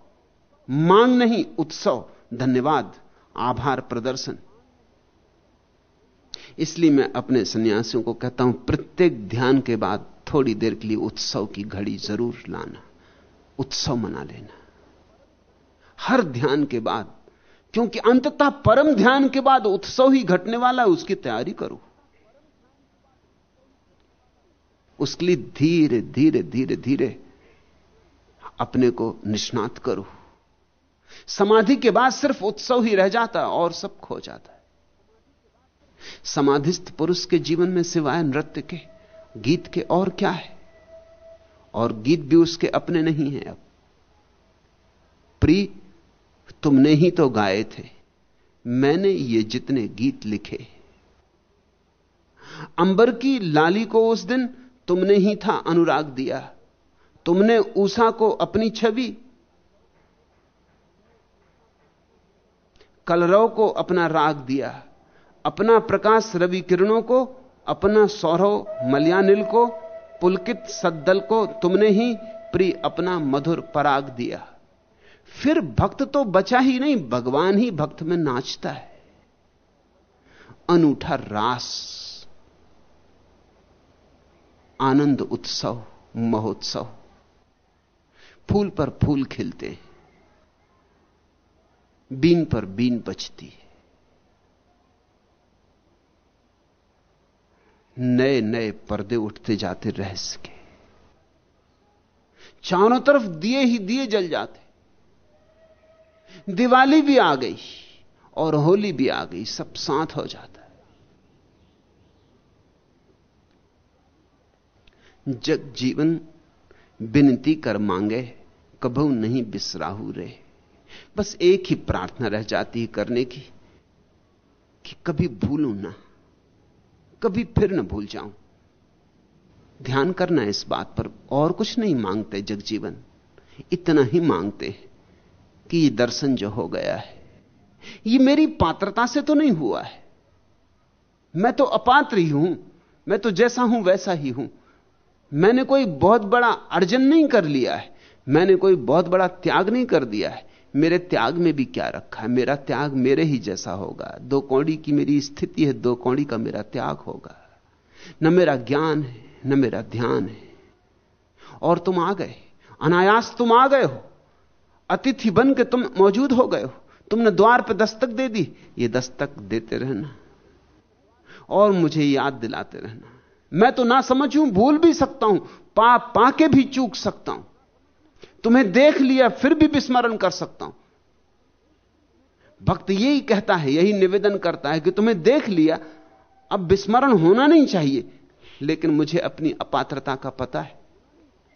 S3: मांग नहीं, उत्सव। धन्यवाद, आभार प्रदर्शन। इसलिए मैं अपने सन्यासियों को कहता हूँ, प्रत्येक ध्यान के बाद थोड़ी देर के लिए उत्सव की घड़ी ज़रूर लाना। उत्सव मना लेना। हर ध्यान के बाद, क्योंकि अंततः परम ध्यान के बाद उत्सव ही घटने वाला है, उसकी तैयारी करो। उसके लिए धीरे धीरे धीरे धीरे अपने को निष्णात करो। समाधि के बाद सिर्फ़ उत्सव ही रह जाता और सब खो जाता है। समाधिस्थ पुरुष के जीवन में सिवाय नृत्य के, गीत के और क्या है? और गीत भी उसके अपने नहीं है अब। प्री, तुमने ही तो गाए थे। मैंने ये जितने गीत लिखे। अंबर की लाली को उस दिन तुमने ही था अनुराग दिया। तुमने ऊषा को अपनी छवि, कलरव को अपना राग दिया, अपना प्रकाश रवि किरणों को, अपना सौरव मलयानिल को, पुलकित सद्दल को तुमने ही प्रिय अपना मधुर पराग दिया। फिर भक्त तो बचा ही नहीं, भगवान ही भक्त में नाचता है। अनूठा रास। आनंद उत्सव, महोत्सव। फूल पर फूल खिलते हैं। बीन पर बीन बचती है। नए नए पर्दे उठते जाते रहस्य के। चारों तरफ़ दिए ही दिए जल जाते दिवाली भी आ गई और होली भी आ गई, सब साथ हो जाता जग जीवन बिनती कर मांगे कभू नहीं बिसराहू रे। बस एक ही प्रार्थना रह जाती है करने की, कि कभी भूलू ना, कभी फिर ना भूल जाऊँ। ध्यान करना इस बात पर, और कुछ नहीं मांगते जगजीवन इतना ही मांगते कि ये दर्शन जो हो गया है, ये मेरी पात्रता से तो नहीं हुआ है। मैं तो अपात्र ही हूँ, मैं तो जैसा हूँ वैसा ही हूँ। मैंने कोई बहुत बड़ा अर्जन नहीं कर लिया है। मैंने कोई बहुत बड़ा त्याग नहीं कर दिया है। मेरे त्याग में भी क्या रखा है? मेरा त्याग मेरे ही जैसा होगा। दो कौड़ी की मेरी स्थिति है, दो कौड़ी का मेरा त्याग होगा। न मेरा ज्ञान है, न मेरा ध्यान है। और तुम आ गए। अनायास तुम आ गए हो। अतिथि बन के तुम मौजूद हो गए हो। तुमने द्वार पर दस्तक दे दी। ये दस्तक देते रहना। और मुझे याद दिलाते रहना। मैं तो ना समझूं भूल भी सकता हूँ पा पा के भी चूक सकता हूँ। तुम्हें देख लिया, फिर भी विस्मरण कर सकता हूँ। भक्त यही कहता है, यही निवेदन करता है कि तुम्हें देख लिया, अब विस्मरण होना नहीं चाहिए, लेकिन मुझे अपनी अपात्रता का पता है,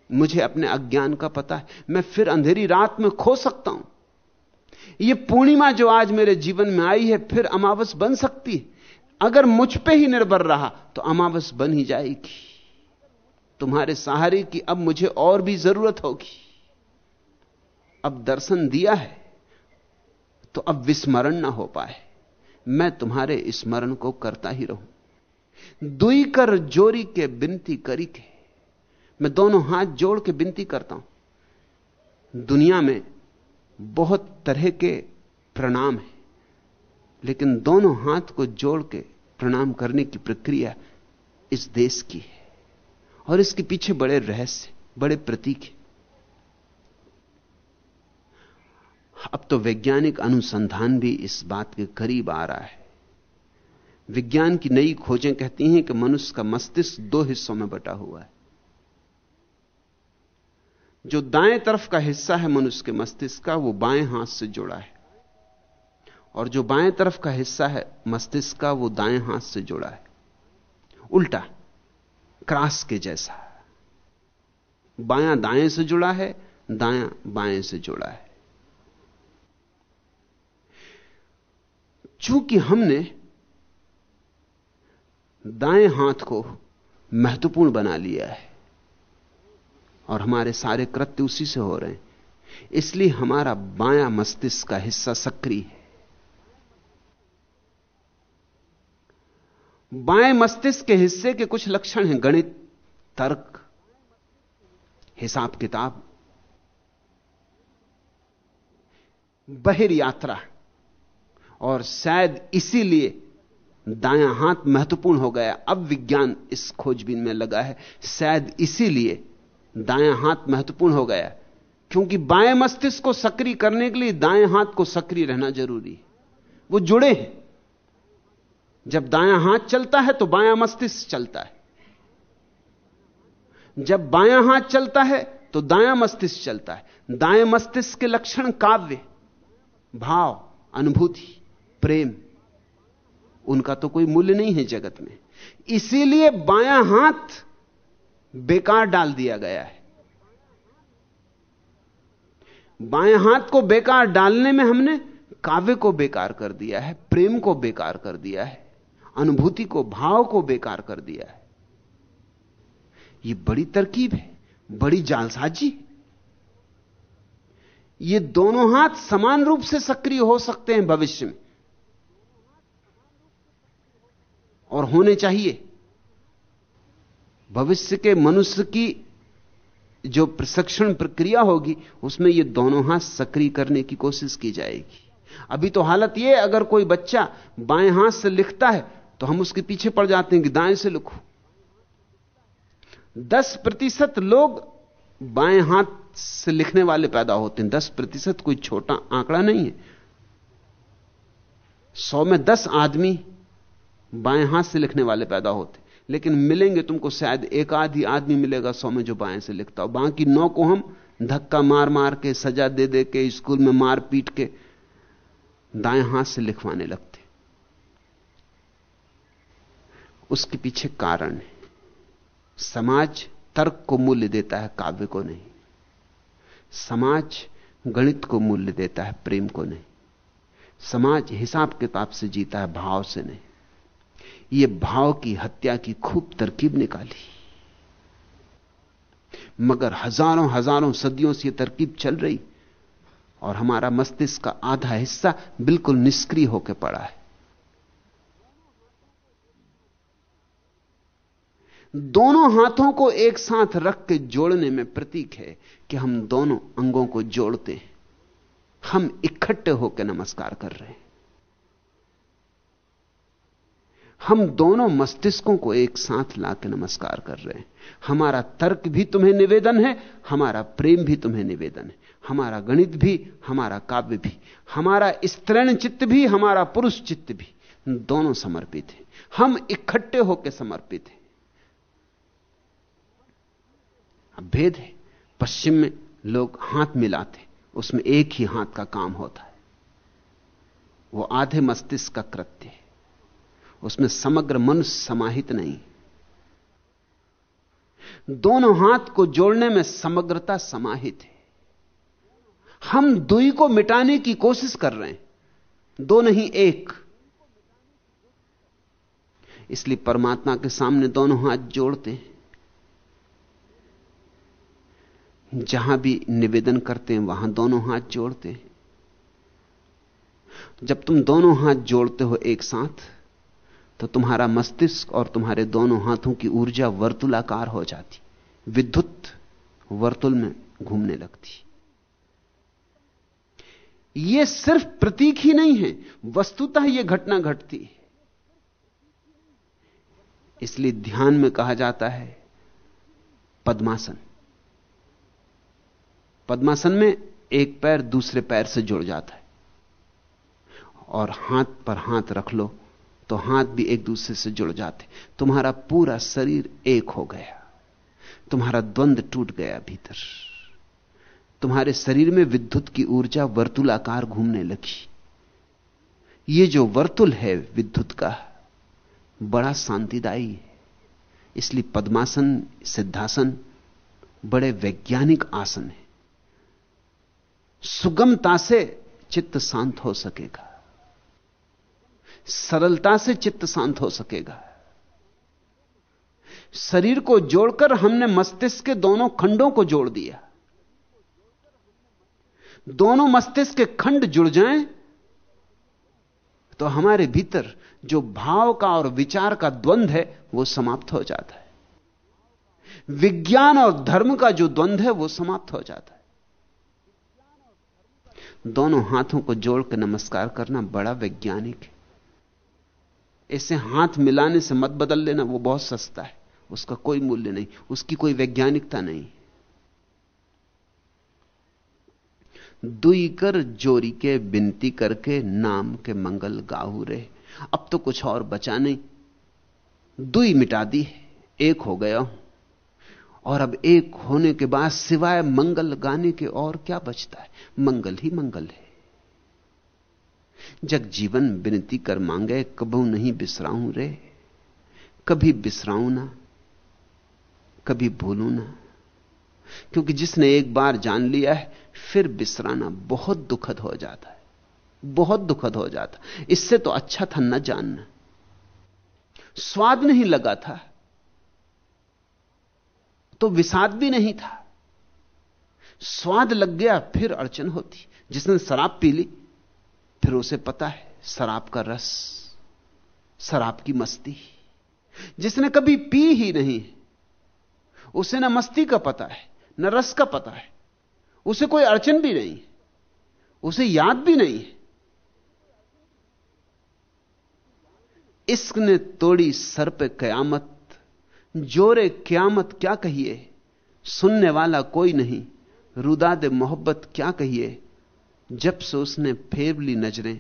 S3: मुझे अपने अज्ञान का पता है, मैं फिर अंधेरी रात में खो सकता हूँ। यह पूर्णिमा जो आज मेरे जीवन में आई है, फिर अमावस बन सकती है। अगर मुझ पे ही निर्भर रहा तो अमावस बन ही जाएगी। तुम्हारे सहारे की अब मुझे और भी ज़रूरत होगी। अब दर्शन दिया है तो अब विस्मरण ना हो पाए। मैं तुम्हारे स्मरण को करता ही रहूँ। दुई कर जोरी के बिनती करी के, मैं दोनों हाथ जोड़ के बिनती करता हूँ। दुनिया में बहुत तरह के प्रणाम है। लेकिन दोनों हाथ को जोड़ के प्रणाम करने की प्रक्रिया इस देश की है। और इसके पीछे बड़े रहस्य, बड़े प्रतीक हैं। अब तो वैज्ञानिक अनुसंधान भी इस बात के करीब आ रहा है। विज्ञान की नई खोजें कहती हैं कि मनुष्य का मस्तिष्क दो हिस्सों में बटा हुआ है। जो दाएँ तरफ़ का हिस्सा है मनुष्य के मस्तिष्क का, वो बाएँ हाथ से जुड़ा है। और जो बाएँ तरफ़ का हिस्सा है, मस्तिष्क का, वो दाएँ हाथ से जुड़ा है। उल्टा, क्रास के जैसा बायां दाएँ से जुड़ा है, दायां बाएँ से जुड़ा है। चूँकि हमने दाएँ हाथ को महत्वपूर्ण बना लिया है, और हमारे सारे कृत्य उसी से हो रहे हैं, इसलिए हमारा बायां मस्तिष्क का हिस्सा सक्रिय है। बाएँ मस्तिष्क के हिस्से के कुछ लक्षण हैं, गणित, तर्क, हिसाब किताब, बहिर यात्रा, और शायद इसीलिए दायां हाथ महत्वपूर्ण हो गया। अब विज्ञान इस खोजबीन में लगा है, शायद इसीलिए दायां हाथ महत्वपूर्ण हो गया, क्योंकि बाएँ मस्तिष्क को सक्रिय करने के लिए दाएँ हाथ को सक्रिय रहना ज़रूरी है। वो जुड़े हैं। जब दायां हाथ चलता है तो बायां मस्तिष्क चलता है। जब बायां हाथ चलता है तो दायां मस्तिष्क चलता है। दाएँ मस्तिष्क के लक्षण काव्य, भाव, अनुभूति, प्रेम, उनका तो कोई मूल्य नहीं है जगत में। इसीलिए बायां हाथ बेकार डाल दिया गया है। बाएँ हाथ को बेकार डालने में हमने काव्य को बेकार कर दिया है, प्रेम को बेकार कर दिया है। अनुभूति को, भाव को बेकार कर दिया है। यह बड़ी तरकीब है, बड़ी जालसाजी ये दोनों हाथ समान रूप से सक्रिय हो सकते हैं भविष्य में। और होने चाहिए। भविष्य के मनुष्य की जो प्रशिक्षण प्रक्रिया होगी, उसमें ये दोनों हाथ सक्रिय करने की कोशिश की जाएगी। अभी तो हालत यह अगर कोई बच्चा बाएँ हाथ से लिखता है तो हम उसके पीछे पड़ जाते हैं कि दाएँ से लिखो दस प्रतिशत लोग बाएँ हाथ से लिखने वाले पैदा होते हैं। दस प्रतिशत कोई छोटा आंकड़ा नहीं है। सौ में दस आदमी बाएँ हाथ से लिखने वाले पैदा होते लेकिन मिलेंगे तुमको शायद एक आध आदमी मिलेगा सौ में जो बाएँ से लिखता हो। बाकी नौ को हम धक्का मार मार के, सजा दे दे के, स्कूल में मार पीट के दाएँ हाथ से लिखवाने लगते उसके पीछे कारण है। समाज तर्क को मूल्य देता है, काव्य को नहीं। समाज गणित को मूल्य देता है, प्रेम को नहीं। समाज हिसाब किताब से जीता है, भाव से नहीं। यह भाव की हत्या की खूब तरकीब निकाली। मगर हज़ारों हज़ारों सदियों से यह तरकीब चल रही और हमारा मस्तिष्क का आधा हिस्सा बिल्कुल निष्क्रिय होकर पड़ा है। दोनों हाथों को एक साथ रख के जोड़ने में प्रतीक है कि हम दोनों अंगों को जोड़ते हैं। हम इकट्ठे होकर नमस्कार कर रहे हैं। हम दोनों मस्तिष्कों को एक साथ लाकर नमस्कार कर रहे हैं। हमारा तर्क भी तुम्हें निवेदन है, हमारा प्रेम भी तुम्हें निवेदन है। हमारा गणित भी, हमारा काव्य भी, हमारा स्त्रीण चित्त भी, हमारा पुरुष चित्त भी दोनों समर्पित हैं। हम इकट्ठे होकर समर्पित हैं अब भेद है। पश्चिम में लोग हाथ मिलाते उसमें एक ही हाथ का काम होता है। वो आधे मस्तिष्क का कृत्य है। उसमें समग्र मनुष्य समाहित नहीं। दोनों हाथ को जोड़ने में समग्रता समाहित है। हम दुई को मिटाने की कोशिश कर रहे हैं। दो नहीं, एक। इसलिए परमात्मा के सामने दोनों हाथ जोड़ते हैं। जहाँ भी निवेदन करते हैं, वहाँ दोनों हाथ जोड़ते हैं। जब तुम दोनों हाथ जोड़ते हो एक साथ तो तुम्हारा मस्तिष्क और तुम्हारे दोनों हाथों की ऊर्जा वर्तुलाकार हो जाती। विद्युत वर्तुल में घूमने लगती। यह सिर्फ़ प्रतीक ही नहीं है, वस्तुतः यह घटना घटती इसलिए ध्यान में कहा जाता है, पद्मासन। पद्मासन में एक पैर दूसरे पैर से जुड़ जाता है। और हाथ पर हाथ रख लो तो हाथ भी एक दूसरे से जुड़ जाते। तुम्हारा पूरा शरीर एक हो गया। तुम्हारा द्वंद टूट गया भीतर। तुम्हारे शरीर में विद्युत की ऊर्जा वर्तुलाकार घूमने लगी। ये जो वर्तुल है विद्युत का, बड़ा शांतिदायी है। इसलिए पद्मासन, सिद्धासन बड़े वैज्ञानिक आसन है। सुगमता से चित्त शांत हो सकेगा। सरलता से चित्त शांत हो सकेगा। शरीर को जोड़कर हमने मस्तिष्क के दोनों खंडों को जोड़ दिया। दोनों मस्तिष्क के खंड जुड़ जाएँ तो हमारे भीतर जो भाव का और विचार का द्वंद्व है, वो समाप्त हो जाता है। विज्ञान और धर्म का जो द्वंद्व है, वो समाप्त हो जाता है। दोनों हाथों को जोड़कर नमस्कार करना बड़ा वैज्ञानिक है। इसे हाथ मिलाने से मत बदल लेना, वो बहुत सस्ता है। उसका कोई मूल्य नहीं, उसकी कोई वैज्ञानिकता नहीं। दुई कर जोरी के बिनती करके नाम के मंगल गाहू रे अब तो कुछ और बचा नहीं। दुई मिटा दी एक हो गया हूँ। और अब एक होने के बाद सिवाय मंगल गाने के और क्या बचता है? मंगल ही मंगल है। जग जीवन विनती कर मांगे कबू नहीं बिसराऊं रे। कभी बिसराऊं ना, कभी भूलू ना। क्योंकि जिसने एक बार जान लिया है, फिर बिसराना बहुत दुखद हो जाता है। बहुत दुखद हो जाता। इससे तो अच्छा था न जानना। स्वाद नहीं लगा था। तो विषाद भी नहीं था। स्वाद लग गया, फिर अड़चन होती। जिसने शराब पी ली, फिर उसे पता है, शराब का रस, शराब की मस्ती। जिसने कभी पी ही नहीं, उसे ना मस्ती का पता है, न रस का पता है। उसे कोई अड़चन भी नहीं, उसे याद भी नहीं इश्क ने तोड़ी सर पे कयामत जोरे क्यामत क्या कहिए? सुनने वाला कोई नहीं। रुदा दे मोहब्बत क्या कहिए? जब से उसने फेर ली नज़रें,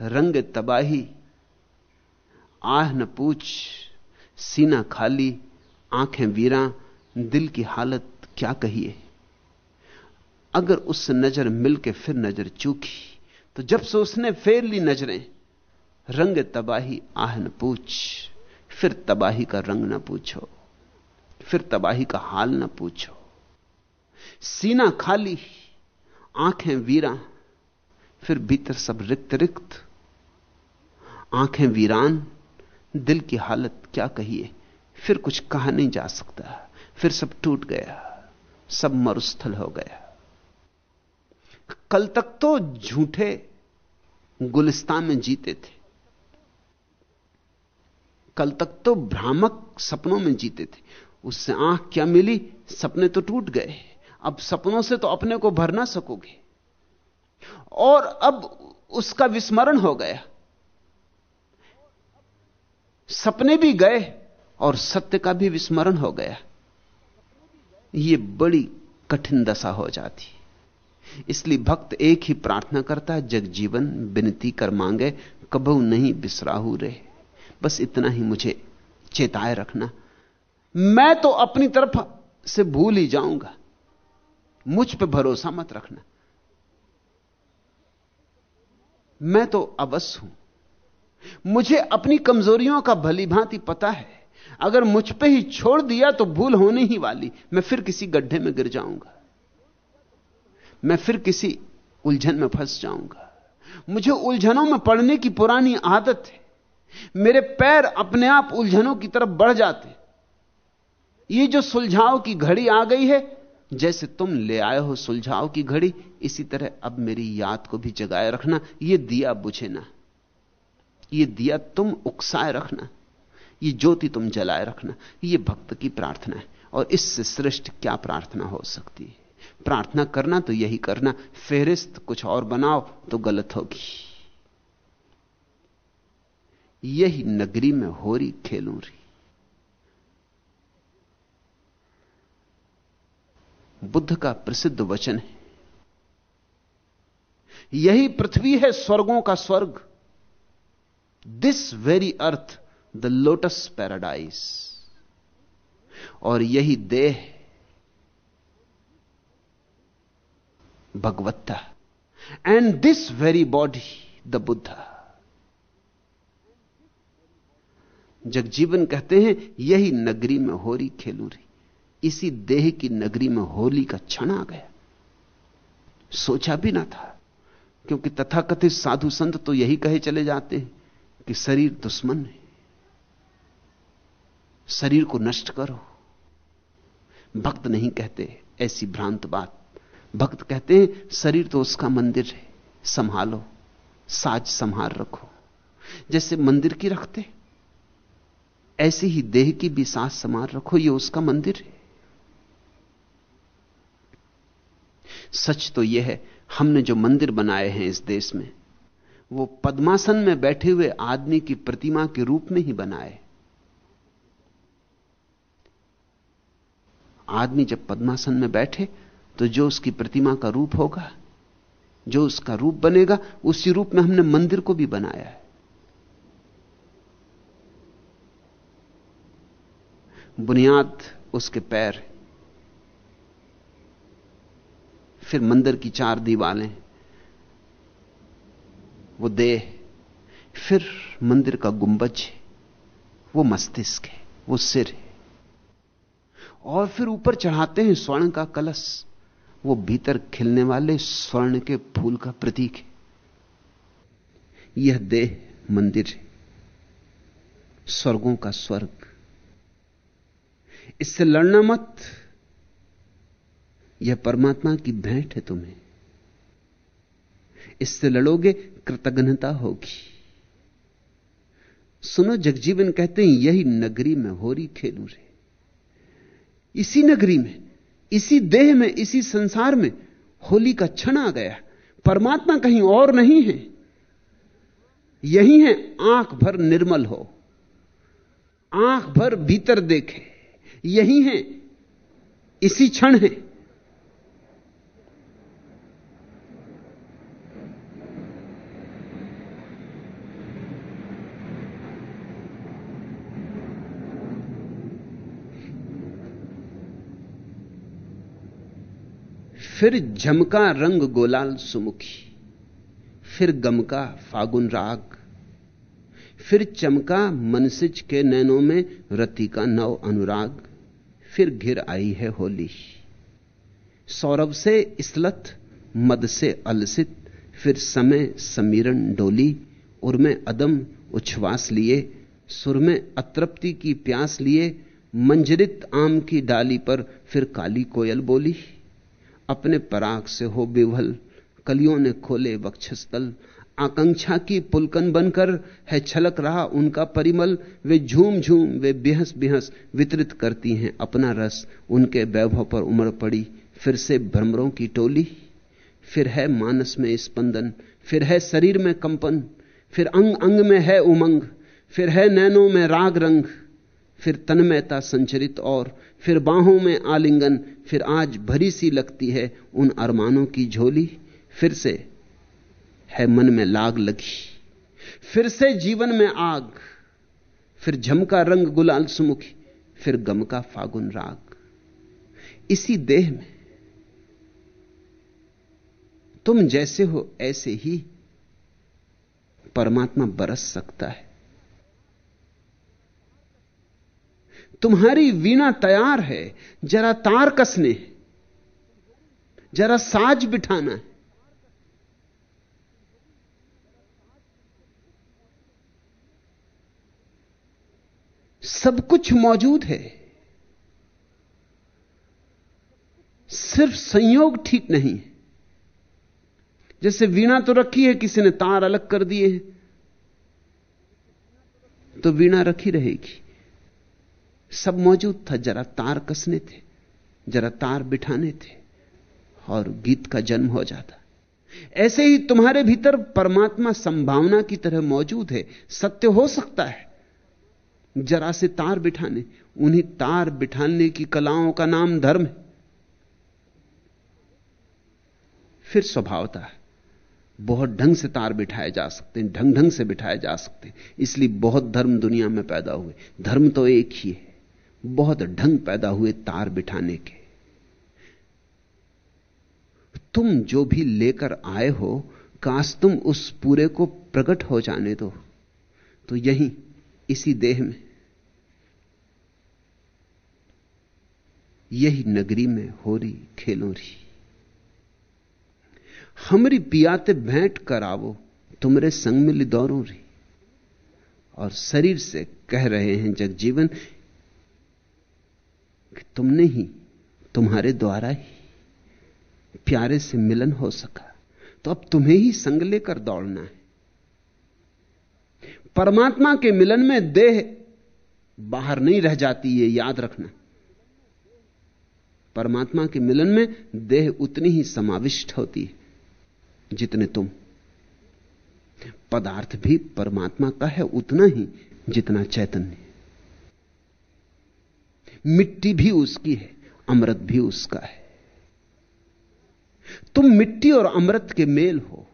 S3: रंग तबाही, आह न पूछ, सीना खाली, आँखें वीरा, दिल की हालत क्या कहिए? अगर उससे नज़र मिलके फिर नज़र चूकी तो जब से उसने फेर ली नज़रें, रंग तबाही, आह न पूछ। फिर तबाही का रंग ना पूछो, फिर तबाही का हाल ना पूछो। सीना खाली, आँखें वीरा, फिर भीतर सब रिक्त रिक्त आँखें वीरान, दिल की हालत क्या कहिए, फिर कुछ कहा नहीं जा सकता, फिर सब टूट गया, सब मरुस्थल हो गया। कल तक तो झूठे गुलिस्तान में जीते थे। कल तक तो भ्रामक सपनों में जीते थे। उससे आँख क्या मिली? सपने तो टूट गए। अब सपनों से तो अपने को भर ना सकोगे। और अब उसका विस्मरण हो गया। सपने भी गए और सत्य का भी विस्मरण हो गया। यह बड़ी कठिन दशा हो जाती। इसलिए भक्त एक ही प्रार्थना करता है, जग जीवन विनती कर मांगे कबू नहीं बिसराहू रहे बस इतना ही मुझे चेताए रखना। मैं तो अपनी तरफ़ से भूल ही जाऊँगा। मुझ पे भरोसा मत रखना। मैं तो अवश्य हूँ। मुझे अपनी कमजोरियों का भली भांति पता है। अगर मुझ पे ही छोड़ दिया तो भूल होने ही वाली। मैं फिर किसी गड्ढे में गिर जाऊँगा। मैं फिर किसी उलझन में फंस जाऊँगा। मुझे उलझनों में पड़ने की पुरानी आदत है। मेरे पैर अपने आप उलझनों की तरफ़ बढ़ जाते। ये जो सुलझाव की घड़ी आ गई है, जैसे तुम ले आए हो सुलझाव की घड़ी, इसी तरह अब मेरी याद को भी जगाए रखना यह दिया बुझे ना। ये दिया तुम उकसाए रखना। ये ज्योति तुम जलाए रखना। ये भक्त की प्रार्थना है। और इससे श्रेष्ठ क्या प्रार्थना हो सकती? है प्रार्थना करना तो यही करना। फेरिस्त कुछ और बनाओ तो गलत होगी। यही नगरी में हो रही खेलू रही बुद्ध का प्रसिद्ध वचन है, यही पृथ्वी है स्वर्गों का स्वर्ग। This very earth the lotus paradise और यही देह, भगवत्ता। And this very body the Buddha Jagjivan कहते हैं, यही नगरी में होरी खेलू रही इसी देह की नगरी में होली का क्षण आ गया। सोचा भी ना था, क्योंकि तथाकथित साधु संत तो यही कहे चले जाते हैं कि शरीर दुश्मन है। शरीर को नष्ट करो। भक्त नहीं कहते ऐसी भ्रांत बात। भक्त कहते हैं, शरीर तो उसका मंदिर है, संभालो, साज संभाल रखो। जैसे मंदिर की रखते ऐसी ही देह की भी सांस संभाल रखो, ये उसका मंदिर है। सच तो यह है, हमने जो मंदिर बनाए हैं इस देश में, वो पद्मासन में बैठे हुए आदमी की प्रतिमा के रूप में ही बनाए। आदमी जब पद्मासन में बैठे तो जो उसकी प्रतिमा का रूप होगा, जो उसका रूप बनेगा, उसी रूप में हमने मंदिर को भी बनाया है। बुनियाद उसके पैर फिर मंदिर की चार दीवालें, वो देह फिर मंदिर का गुंबज है, वो मस्तिष्क है, वो सिर है। और फिर ऊपर चढ़ाते हैं स्वर्ण का कलश, वो भीतर खिलने वाले स्वर्ण के फूल का प्रतीक है। यह देह मंदिर है, स्वर्गों का स्वर्ग। इससे लड़ना मत। यह परमात्मा की भेंट है तुम्हें। इससे लड़ोगे कृतज्ञता होगी। सुनो, जगजीवन कहते हैं, यही नगरी में होरी खेलू रे। इसी नगरी में, इसी देह में, इसी संसार में होली का क्षण आ गया। परमात्मा कहीं और नहीं है। यही है, आँख भर निर्मल हो। आँख भर भीतर देखे। यही है। इसी क्षण है। फिर झमका रंग गोलाल सुमुखी, फिर गम का फागुन राग, फिर चमका मनसिज के नैनों में रति का नव अनुराग। फिर घिर आई है होली। सौरभ से इसलत, मद से अलसित, फिर समय समीरण डोली, उर्मे अदम उच्छ्वास लिए सुर में अतृप्ति की प्यास लिए, मंजरित आम की डाली पर फिर काली कोयल बोली। अपने पराग से हो विवल, कलियों ने खोले वक्षस्थल आकांक्षा की पुलकन बनकर है छलक रहा उनका परिमल। वे झूम झूम वे बेहस बेहस वितरित करती हैं अपना रस। उनके वैभव पर उमड़ पड़ी। फिर से भ्रमरों की टोली। फिर है मानस में स्पंदन। फिर है शरीर में कंपन। फिर अंग अंग में है उमंग। फिर है नैनों में राग रंग। फिर तन्मयता संचरित और। फिर बाहों में आलिंगन। फिर आज भरी सी लगती है उन अरमानों की झोली। फिर से है मन में लाग लगी। फिर से जीवन में आग, फिर झमका रंग गुलाल सुमुखी, फिर गम का फागुन राग। इसी देह में तुम जैसे हो ऐसे ही परमात्मा बरस सकता है। तुम्हारी वीणा तैयार है, जरा तार कसने जरा साज बिठाना है। सब कुछ मौजूद है। सिर्फ़ संयोग ठीक नहीं है। जैसे वीणा तो रखी है, किसी ने तार अलग कर दिए हैं तो वीणा रखी रहेगी। सब मौजूद था, जरा तार कसने थे, जरा तार बिठाने थे, और गीत का जन्म हो जाता। ऐसे ही तुम्हारे भीतर परमात्मा संभावना की तरह मौजूद है। सत्य हो सकता है। जरा से तार बिठाने। उन्हीं तार बिठाने की कलाओं का नाम धर्म है। फिर स्वभावता है। बहुत ढंग से तार बिठाए जा सकते हैं, ढंग ढंग से बिठाए जा सकते हैं। इसलिए बहुत धर्म दुनिया में पैदा हुए। धर्म तो एक ही है। बहुत ढंग पैदा हुए तार बिठाने के। तुम जो भी लेकर आए हो, काश तुम उस पूरे को प्रकट हो जाने दो। तो यही इसी देह में। यही नगरी में हो रही खेलों रही। हमरी पियाते भेंट करावो तुमरे संग मिली दौरों रही। और शरीर से कह रहे हैं जगजीवन कि तुमने ही तुम्हारे द्वारा ही प्यारे से मिलन हो सका। तो अब तुम्हें ही संग लेकर दौड़ना है। परमात्मा के मिलन में देह बाहर नहीं रह जाती, ये याद रखना। परमात्मा के मिलन में देह उतनी ही समाविष्ट होती है, जितने तुम। पदार्थ भी परमात्मा का है, उतना ही जितना चैतन्य। मिट्टी भी उसकी है, अमृत भी उसका है। तुम मिट्टी और अमृत के मेल हो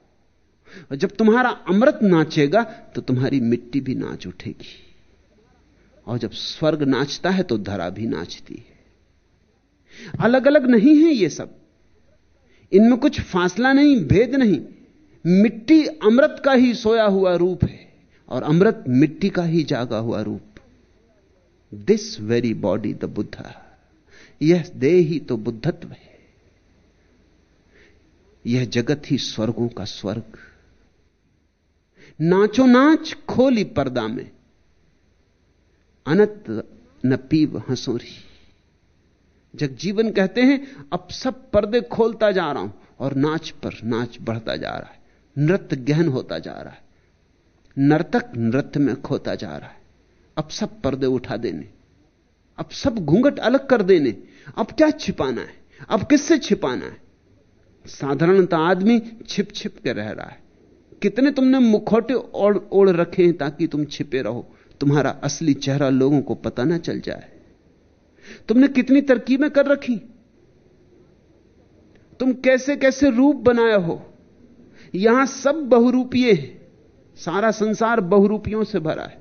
S3: और जब तुम्हारा अमृत नाचेगा तो तुम्हारी मिट्टी भी नाच उठेगी। और जब स्वर्ग नाचता है तो धरा भी नाचती है। अलग अलग नहीं है ये सब। इनमें कुछ फासला नहीं, भेद नहीं। मिट्टी अमृत का ही सोया हुआ रूप है, और अमृत मिट्टी का ही जागा हुआ रूप। This very body the Buddha यह देह ही तो बुद्धत्व है। यह जगत ही स्वर्गों का स्वर्ग। नाचो नाच खोली पर्दा में। अनत न पीव हंसोरी। जग जीवन कहते हैं, अब सब पर्दे खोलता जा रहा हूँ और नाच पर नाच बढ़ता जा रहा है। नृत्य गहन होता जा रहा है। नर्तक नृत्य में खोता जा रहा है। अब सब पर्दे उठा देने। अब सब घूंघट अलग कर देने। अब क्या छिपाना है? अब किससे छिपाना है? साधारणता आदमी छिप छिप के रह रहा है। कितने तुमने मुखौटे ओढ़ ओढ़ रखे हैं ताकि तुम छिपे रहो? तुम्हारा असली चेहरा लोगों को पता ना चल जाए। तुमने कितनी तरकीबें कर रखी? तुम कैसे कैसे रूप बनाए हो? यहाँ सब बहुरूपीय हैं। सारा संसार बहुरूपियों से भरा है।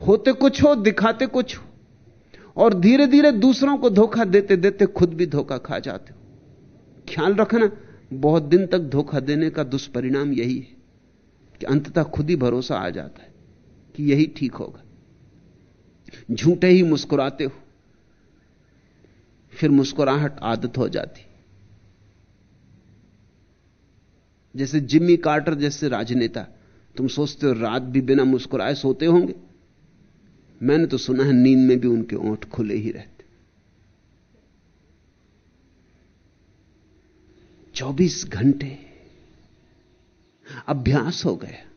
S3: होते कुछ हो, दिखाते कुछ हो, और धीरे धीरे दूसरों को धोखा देते देते खुद भी धोखा खा जाते हो। ख्याल रखना बहुत दिन तक धोखा देने का दुष्परिणाम यही है कि अंततः खुद ही भरोसा आ जाता है कि यही ठीक होगा। झूठे ही मुस्कुराते हो, फिर मुस्कुराहट आदत हो जाती। जैसे जिम्मी कार्टर, जैसे राजनेता, तुम सोचते हो रात भी बिना मुस्कुराए सोते होंगे। मैंने तो सुना है नींद में भी उनके ओंठ खुले ही रहते। 24 घंटे अभ्यास हो गया।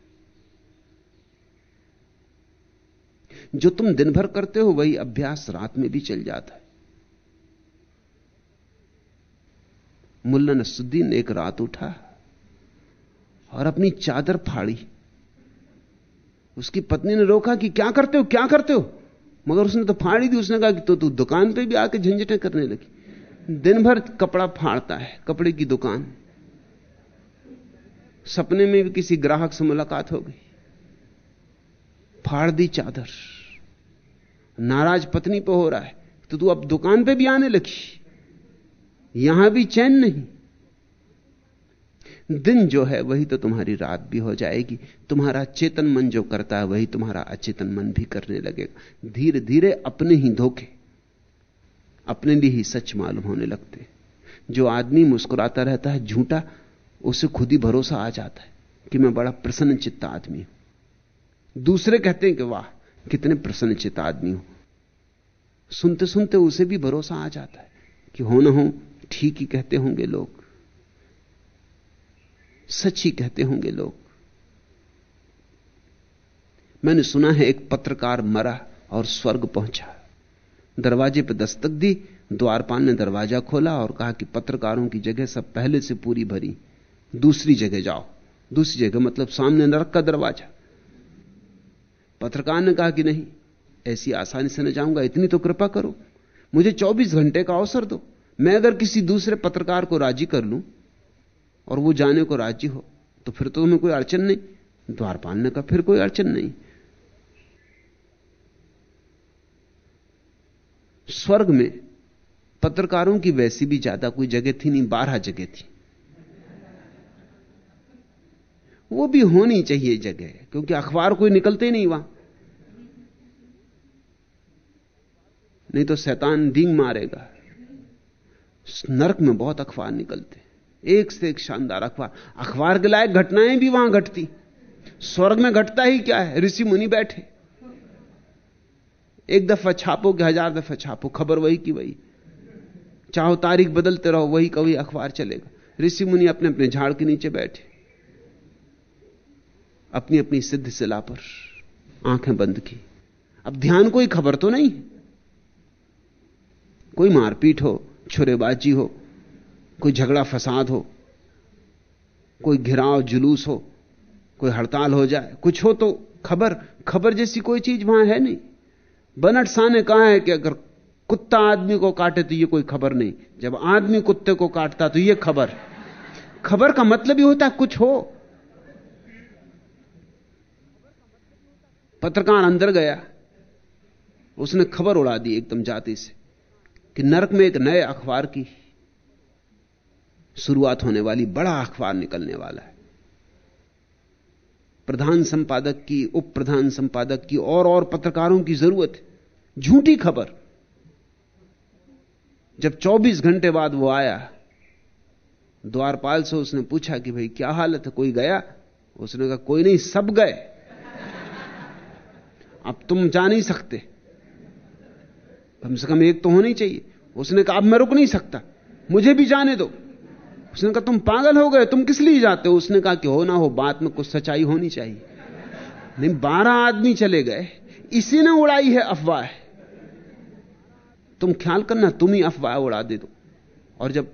S3: जो तुम दिन भर करते हो, वही अभ्यास रात में भी चल जाता है। मुल्ला नसुद्दीन एक रात उठा और अपनी चादर फाड़ी। उसकी पत्नी ने रोका कि क्या करते हो, क्या करते हो? मगर उसने तो फाड़ी दी, उसने कहा कि तो तू दुकान पे भी आके झंझटें करने लगी। दिन भर कपड़ा फाड़ता है, कपड़े की दुकान। सपने में भी किसी ग्राहक से मुलाकात हो गई फाड़ दी चादर। नाराज़ पत्नी पे हो रहा है तो तू अब दुकान पे भी आने लगी। यहाँ भी चैन नहीं। दिन जो है, वही तो तुम्हारी रात भी हो जाएगी। तुम्हारा चेतन मन जो करता है, वही तुम्हारा अचेतन मन भी करने लगेगा। धीरे धीरे अपने ही धोखे। अपने लिए ही सच मालूम होने लगते जो आदमी मुस्कुराता रहता है, झूठा, उसे खुद ही भरोसा आ जाता है कि मैं बड़ा प्रसन्न चित्त आदमी हूँ। दूसरे कहते हैं कि वाह, कितने प्रसन्न चित्त आदमी हो। सुनते सुनते उसे भी भरोसा आ जाता है कि हो ना हो, ठीक ही कहते होंगे लोग। सच ही कहते होंगे लोग। मैंने सुना है एक पत्रकार मरा और स्वर्ग पहुँचा। दरवाजे पर दस्तक दी, द्वारपाल ने दरवाज़ा खोला और कहा कि पत्रकारों की जगह सब पहले से पूरी भरी। दूसरी जगह जाओ। दूसरी जगह मतलब सामने नरक का दरवाज़ा। पत्रकार ने कहा कि नहीं, ऐसी आसानी से न जाऊँगा, इतनी तो कृपा करो। मुझे 24 घंटे का अवसर दो। मैं अगर किसी दूसरे पत्रकार को राज़ी कर लूँ और वो जाने को राज़ी हो तो फिर तो तुम्हें कोई अड़चन नहीं। द्वारपाल ने कहा, फिर कोई अड़चन नहीं। स्वर्ग में पत्रकारों की वैसी भी ज़्यादा कोई जगह थी नहीं, बारह जगह थी। वो भी होनी चाहिए जगह, क्योंकि अखबार कोई निकलते नहीं वहाँ। नहीं तो शैतान डींग मारेगा। नरक में बहुत अखबार निकलते। एक से एक शानदार अखबार। अखबार के लायक घटनाएँ भी वहाँ घटती। स्वर्ग में घटता ही क्या है? ऋषि मुनि बैठे। एक दफ़ा छापो कि हज़ार दफ़ा छापो, खबर वही की वही। चाहो तारीख बदलते रहो, वही कभी अखबार चलेगा। ऋषि मुनि अपने अपने झाड़ के नीचे बैठे। अपनी अपनी सिद्ध सिला पर आँखें बंद की। अब ध्यान कोई खबर तो नहीं कोई मारपीट हो, छुरेबाजी हो, कोई झगड़ा फसाद हो, कोई घिराव, जुलूस हो, कोई हड़ताल हो जाए, कुछ हो तो खबर खबर जैसी कोई चीज़ वहाँ है नहीं। बनट शाह ने कहा है कि अगर कुत्ता आदमी को काटे तो यह कोई खबर नहीं। जब आदमी कुत्ते को काटता तो यह खबर। खबर का मतलब ही होता कुछ हो। पत्रकार अंदर गया। उसने खबर उड़ा दी एकदम जाति से कि नरक में एक नए अखबार की शुरुआत होने वाली, बड़ा अखबार निकलने वाला है। प्रधान संपादक की, उप प्रधान संपादक की और और पत्रकारों की ज़रूरत है। झूठी खबर। जब 24 घंटे बाद वो आया, द्वारपाल से उसने पूछा कि भाई क्या हालत है, कोई गया? उसने कहा, कोई नहीं, सब गए। अब तुम जा नहीं सकते। कम से कम एक तो होनी चाहिए। उसने कहा, अब मैं रुक नहीं सकता। मुझे भी जाने दो। उसने कहा, तुम पागल हो गए, तुम किस लिए जाते हो? उसने कहा कि, हो ना हो, बात में कुछ सच्चाई होनी चाहिए। नहीं, बारह आदमी चले गए। इसी ने उड़ाई है अफवाह। तुम ख्याल करना, तुम ही अफवाह उड़ा दे दो। और जब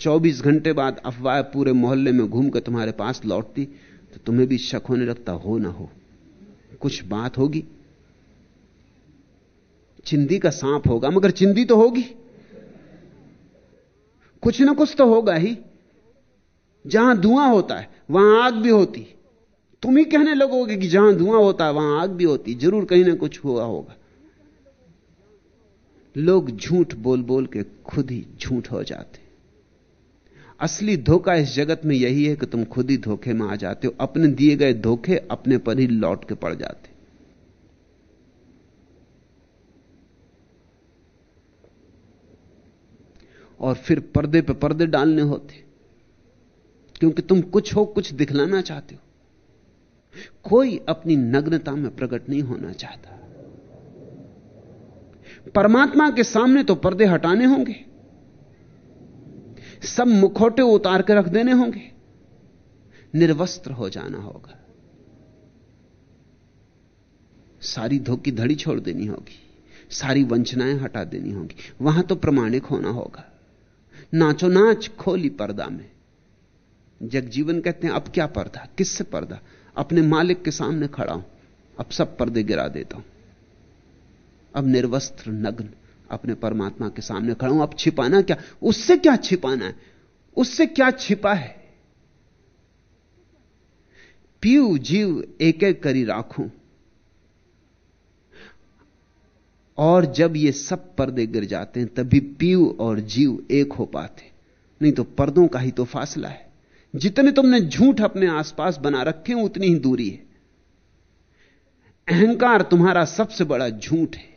S3: 24 घंटे बाद अफवाह पूरे मोहल्ले में घूम कर तुम्हारे पास लौटती तो तुम्हें भी शक होने लगता, हो ना हो, कुछ बात होगी। चिंदी का सांप होगा, मगर चिंदी तो होगी। कुछ ना कुछ तो होगा ही। जहाँ धुआँ होता है, वहाँ आग भी होती। तुम ही कहने लगोगे कि जहाँ धुआँ होता है, वहाँ आग भी होती। ज़रूर कहीं ना कुछ हुआ होगा। लोग झूठ बोल बोल के खुद ही झूठ हो जाते। असली धोखा इस जगत में यही है कि तुम खुद ही धोखे में आ जाते हो। अपने दिए गए धोखे अपने पर ही लौट के पड़ जाते। और फिर पर्दे पे पर्दे डालने होते। क्योंकि तुम कुछ हो, कुछ दिखलाना चाहते हो। कोई अपनी नग्नता में प्रकट नहीं होना चाहता। परमात्मा के सामने तो पर्दे हटाने होंगे। सब मुखौटे उतार के रख देने होंगे। निर्वस्त्र हो जाना होगा। सारी धोखी धड़ी छोड़ देनी होगी। सारी वंचनाएँ हटा देनी होगी। वहाँ तो प्रमाणिक होना होगा। नाचो नाच खोली पर्दा में। जगजीवन कहते हैं, अब क्या पर्दा? किससे पर्दा? अपने मालिक के सामने खड़ा हूँ। अब सब पर्दे गिरा देता हूँ। अब निर्वस्त्र नग्न अपने परमात्मा के सामने खड़ा हूँ। अब छिपाना क्या? उससे क्या छिपाना है? उससे क्या छिपा है? पीऊ जीव एक एक करी राखूं। और जब ये सब पर्दे गिर जाते हैं, तभी पीव और जीव एक हो पाते नहीं तो पर्दों का ही तो फासला है। जितने तुमने झूठ अपने आसपास बना रखे हैं, उतनी ही दूरी है। अहंकार तुम्हारा सबसे बड़ा झूठ है।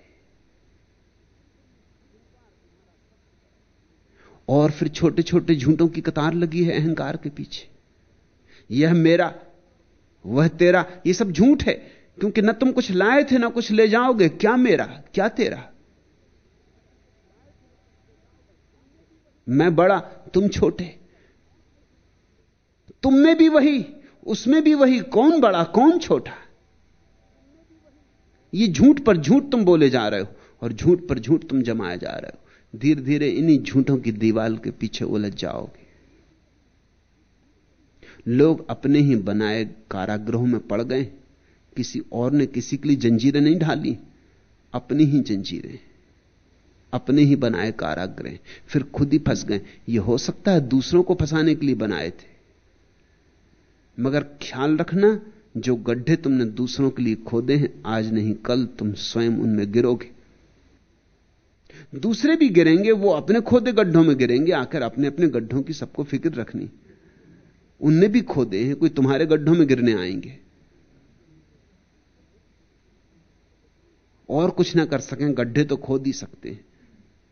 S3: और फिर छोटे छोटे झूठों की कतार लगी है अहंकार के पीछे। यह मेरा, वह तेरा यह सब झूठ है। क्योंकि न तुम कुछ लाए थे, ना कुछ ले जाओगे। क्या मेरा? क्या तेरा? मैं बड़ा, तुम छोटे। तुम में भी वही, उसमें भी वही। कौन बड़ा, कौन छोटा? ये झूठ पर झूठ तुम बोले जा रहे हो, और झूठ पर झूठ तुम जमाए जा रहे हो। धीरे धीरे इन्हीं झूठों की दीवाल के पीछे उलझ जाओगे। लोग अपने ही बनाए कारागृहों में पड़ गए। किसी और ने किसी के लिए जंजीरें नहीं ढाली। अपनी ही जंजीरें, अपने ही बनाए कारागृह। फिर खुद ही फंस गए। यह हो सकता है दूसरों को फंसाने के लिए बनाए थे। मगर ख्याल रखना, जो गड्ढे तुमने दूसरों के लिए खोदे हैं, आज नहीं, कल तुम स्वयं उनमें गिरोगे। दूसरे भी गिरेंगे, वो अपने खोदे गड्ढों में गिरेंगे, आखिर अपने अपने गड्ढों की सबको फ़िक्र रखनी। उनने भी खोदे हैं, कोई तुम्हारे गड्ढों में गिरने आएँगे। और कुछ ना कर सकें, गड्ढे तो खोद ही सकते हैं।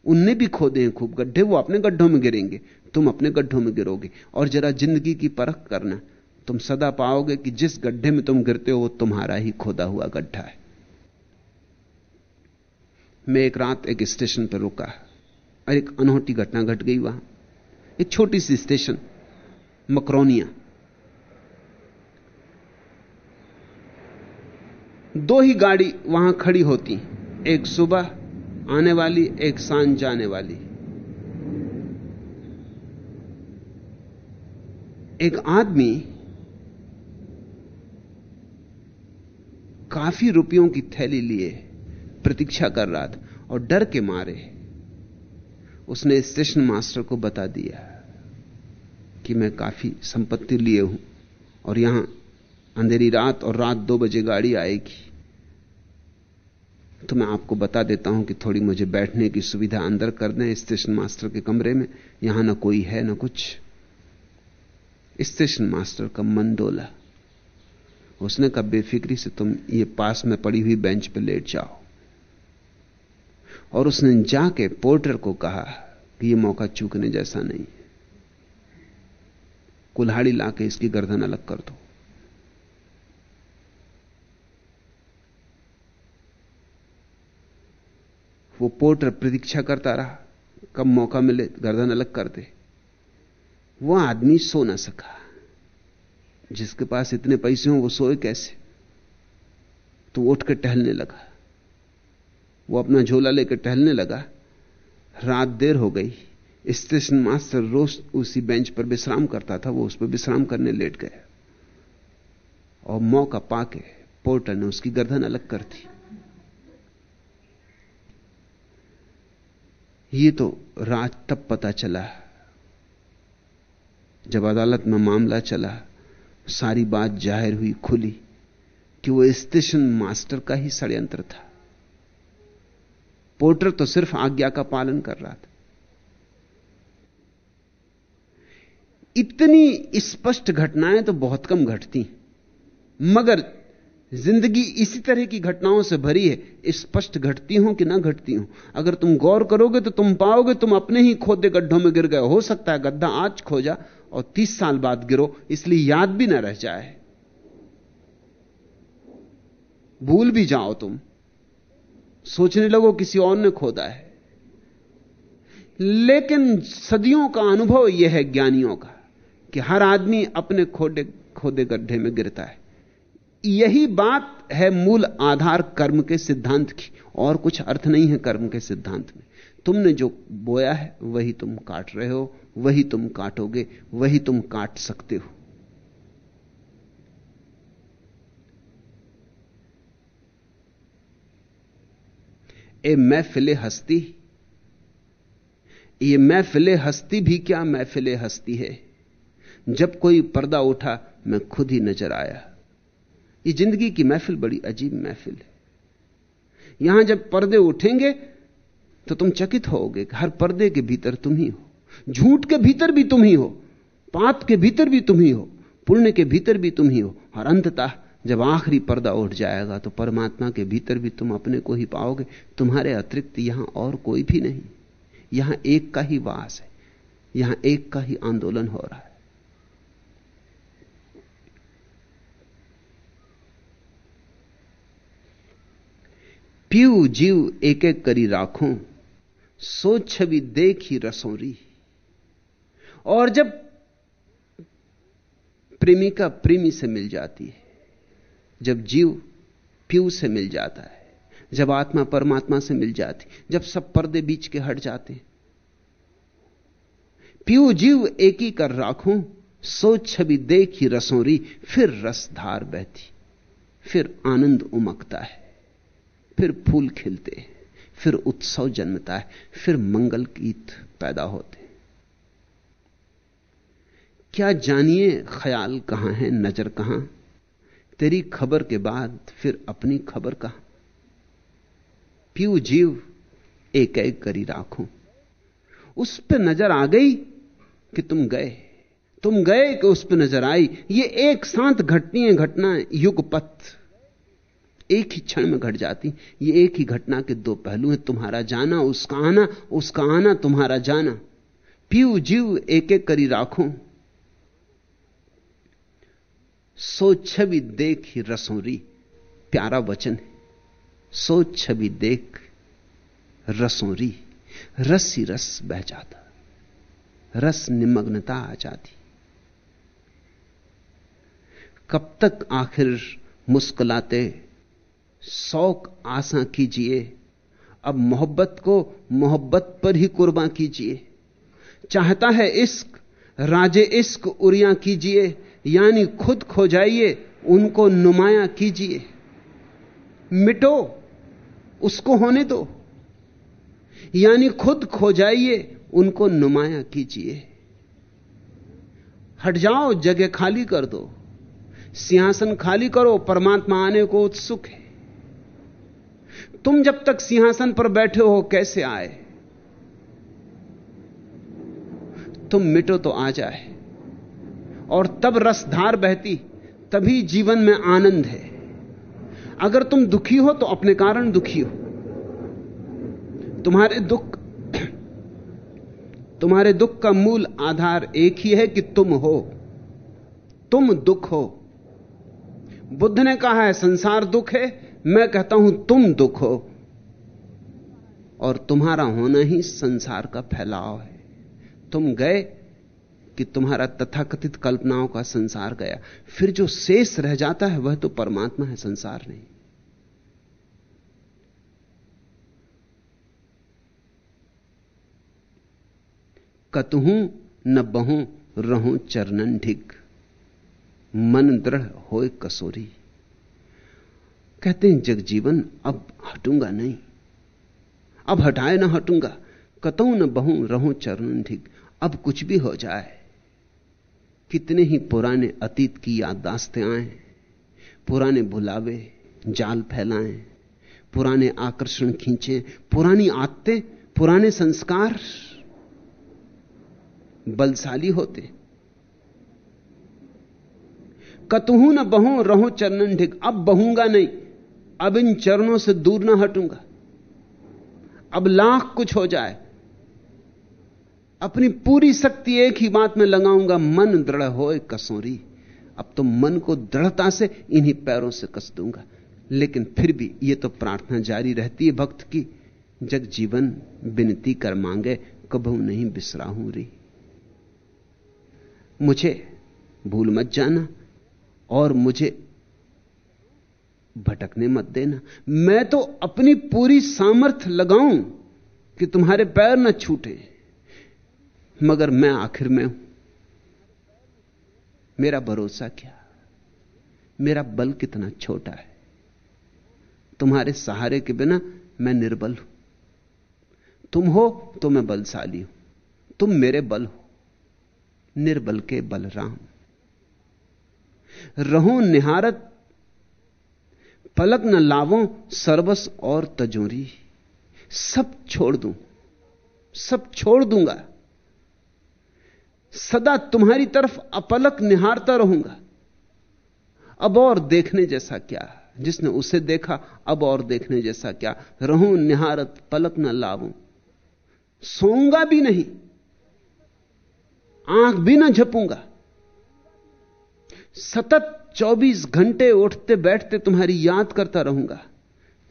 S3: उनने भी खोदे हैं खूब गड्ढे, वो अपने गड्ढों में गिरेंगे, तुम अपने गड्ढों में गिरोगे। और जरा ज़िंदगी की परख करना, तुम सदा पाओगे कि जिस गड्ढे में तुम गिरते हो, वो तुम्हारा ही खोदा हुआ गड्ढा है। मैं एक रात एक स्टेशन पर रुका, और एक अनोटी घटना घट गट गई वहाँ। एक छोटी सी स्टेशन, मकरोनिया। दो ही गाड़ी वहाँ खड़ी होती एक सुबह आने वाली, एक साँझ जाने वाली। एक आदमी काफ़ी रुपयों की थैली लिए, प्रतीक्षा कर रहा था और डर के मारे। उसने स्टेशन मास्टर को बता दिया कि मैं काफ़ी संपत्ति लिए हूँ और यहाँ अंधेरी रात और रात दो बजे गाड़ी आएगी। तो मैं आपको बता देता हूँ कि थोड़ी मुझे बैठने की सुविधा अंदर कर दें स्टेशन मास्टर के कमरे में। यहाँ ना कोई है, ना कुछ। स्टेशन मास्टर का मन डोला उसने कहा, बेफिक्री से तुम ये पास में पड़ी हुई बेंच पर लेट जाओ। और उसने जाके पोर्टर को कहा कि यह मौका चूकने जैसा नहीं कुल्हाड़ी लाके इसकी गर्दन अलग कर दो। वो पोर्टर प्रतीक्षा करता रहा। कब मौका मिले, गर्दन अलग कर दे वो आदमी सो ना सका। जिसके पास इतने पैसे हों, वो सोए कैसे? तो उठ कर टहलने लगा। वो अपना झोला लेकर टहलने लगा। रात देर हो गई। स्टेशन मास्टर रोज उसी बेंच पर विश्राम करता था। वो उस पर विश्राम करने लेट गया। और मौका पाके पोर्टर ने उसकी गर्दन अलग कर दी। ये तो रात तब पता चला, जब अदालत में मामला चला, सारी बात ज़ाहिर हुई, खुली, कि वो स्टेशन मास्टर का ही षड्यंत्र था। पोर्टर तो सिर्फ़ आज्ञा का पालन कर रहा था। इतनी स्पष्ट घटनाएँ तो बहुत कम घटती, मगर ज़िंदगी इसी तरह की घटनाओं से भरी है। स्पष्ट घटती हो कि ना घटती हो? अगर तुम गौर करोगे तो तुम पाओगे, तुम अपने ही खोदे गड्ढों में गिर गए। हो सकता है गड्ढा आज खोजा और तीस साल बाद गिरो, इसलिए याद भी ना रह जाए। भूल भी जाओ तुम। सोचने लगो किसी और ने खोदा है। लेकिन सदियों का अनुभव यह है ज्ञानियों का कि हर आदमी अपने खोदे खोदे गड्ढे में गिरता है। यही बात है मूल आधार कर्म के सिद्धांत की। और कुछ अर्थ नहीं है कर्म के सिद्धांत में। तुमने जो बोया है, वही तुम काट रहे हो, वही तुम काटोगे, वही तुम काट सकते हो। ए महफिले हस्ती। ये महफिले हस्ती भी क्या महफिले हस्ती है? जब कोई पर्दा उठा, मैं खुद ही नज़र आया। ये ज़िंदगी की महफिल बड़ी अजीब महफिल है। यहाँ जब पर्दे उठेंगे तो तुम चकित होगे हर पर्दे के भीतर तुम ही हो। झूठ के भीतर भी तुम ही हो। पाप के भीतर भी तुम ही हो। पुण्य के भीतर भी तुम ही हो। और अंततः जब आखिरी पर्दा उठ जाएगा तो परमात्मा के भीतर भी तुम अपने को ही पाओगे। तुम्हारे अतिरिक्त यहाँ और कोई भी नहीं। यहाँ एक का ही वास है। यहाँ एक का ही आंदोलन हो रहा है। पीऊ जीव एक एक करी राखूं सोच छवि देख रसोरी और जब प्रेमिका प्रेमी से मिल जाती है, जब जीव पीऊ से मिल जाता है, जब आत्मा परमात्मा से मिल जाती, जब सब पर्दे बीच के हट जाते पीऊ जीव एक ही कर राखूं सोच छवि देख रसोरी फिर रसधार बहती, फिर आनंद उमकता है। फिर फूल खिलते, फिर उत्सव जन्मता है, फिर मंगल गीत पैदा होते। क्या जानिए ख्याल कहाँ है, नज़र कहाँ? तेरी खबर के बाद फिर अपनी खबर कहाँ? पीऊ जीव एक एक करी राखूं। उस पर नज़र आ गई कि तुम गए। तुम गए कि उस पर नज़र आई। ये एक साथ घटनी है घटना युगपथ एक ही क्षण में घट जाती। ये एक ही घटना के दो पहलू हैं, तुम्हारा जाना, उसका आना उसका आना, तुम्हारा जाना। पीऊ जीव एक एक करी राखो। सो छवि देख ही रसोरी प्यारा वचन है। सोच छवि देख रसोरी रस ही रस बह जाता। रस निमग्नता आ जाती। कब तक आखिर मुस्कुलाते शौक आसा कीजिए। अब मोहब्बत को मोहब्बत पर ही कुर्बान कीजिए। चाहता है इश्क, राजे इश्क उरिया कीजिए, यानी खुद खो जाइए, उनको नुमाया कीजिए। मिटो, उसको होने दो। यानी खुद खो जाइए, उनको नुमाया कीजिए। हट जाओ, जगह खाली कर दो। सिंहासन खाली करो, परमात्मा आने को उत्सुक है। तुम जब तक सिंहासन पर बैठे हो, कैसे आए? तुम मिटो तो आ जाए। और तब रसधार बहती, तभी जीवन में आनंद है। अगर तुम दुखी हो तो अपने कारण दुखी हो। तुम्हारे दुख तुम्हारे दुख का मूल आधार एक ही है कि तुम हो। तुम दुख हो। बुद्ध ने कहा है, संसार दुख है मैं कहता हूँ, तुम दुख हो। और तुम्हारा होना ही संसार का फैलाव है। तुम गए कि तुम्हारा तथाकथित कल्पनाओं का संसार गया। फिर जो शेष रह जाता है, वह तो परमात्मा है, संसार नहीं। कतहू न बहू, रहूँ चरणन ढिग। मन दृढ़ होए कसोरी। कहते हैं जगजीवन अब हटूँगा नहीं। अब हटाए ना हटूँगा, कतऊ न बहू, रहूँ चरण ढिग। अब कुछ भी हो जाए, कितने ही पुराने अतीत की याददाश्तें आए, पुराने भुलावे जाल फैलाएँ, पुराने आकर्षण खींचे, पुरानी आदतें, पुराने संस्कार बलशाली होते। कतहू न बहू, रहो चरणन ढिग। अब बहूँगा नहीं। अब इन चरणों से दूर ना हटूँगा। अब लाख कुछ हो जाए। अपनी पूरी शक्ति एक ही बात में लगाऊँगा, मन दृढ़ होए कसोरी। अब तो मन को दृढ़ता से इन्हीं पैरों से कस दूँगा। लेकिन फिर भी यह तो प्रार्थना जारी रहती है भक्त की, जग जीवन विनती कर मांगे कबू नहीं बिसराहू रही मुझे भूल मत जाना, और मुझे भटकने मत देना। मैं तो अपनी पूरी सामर्थ्य लगाऊँ कि तुम्हारे पैर न छूटे, मगर मैं आखिर में हूँ। मेरा भरोसा क्या? मेरा बल कितना छोटा है? तुम्हारे सहारे के बिना मैं निर्बल हूँ। तुम हो तो मैं बलशाली हूँ। तुम मेरे बल हो, निर्बल के बलराम। रहूँ निहारत पलक न लावो, सर्वस और तजोरी। सब छोड़ दूँ, सब छोड़ दूँगा। सदा तुम्हारी तरफ़ अपलक निहारता रहूँगा। अब और देखने जैसा क्या? जिसने उसे देखा, अब और देखने जैसा क्या? रहूँ निहारत, पलक न लावूं। सोऊँगा भी नहीं, आँख भी ना झपूँगा। सतत 24 घंटे उठते बैठते तुम्हारी याद करता रहूँगा।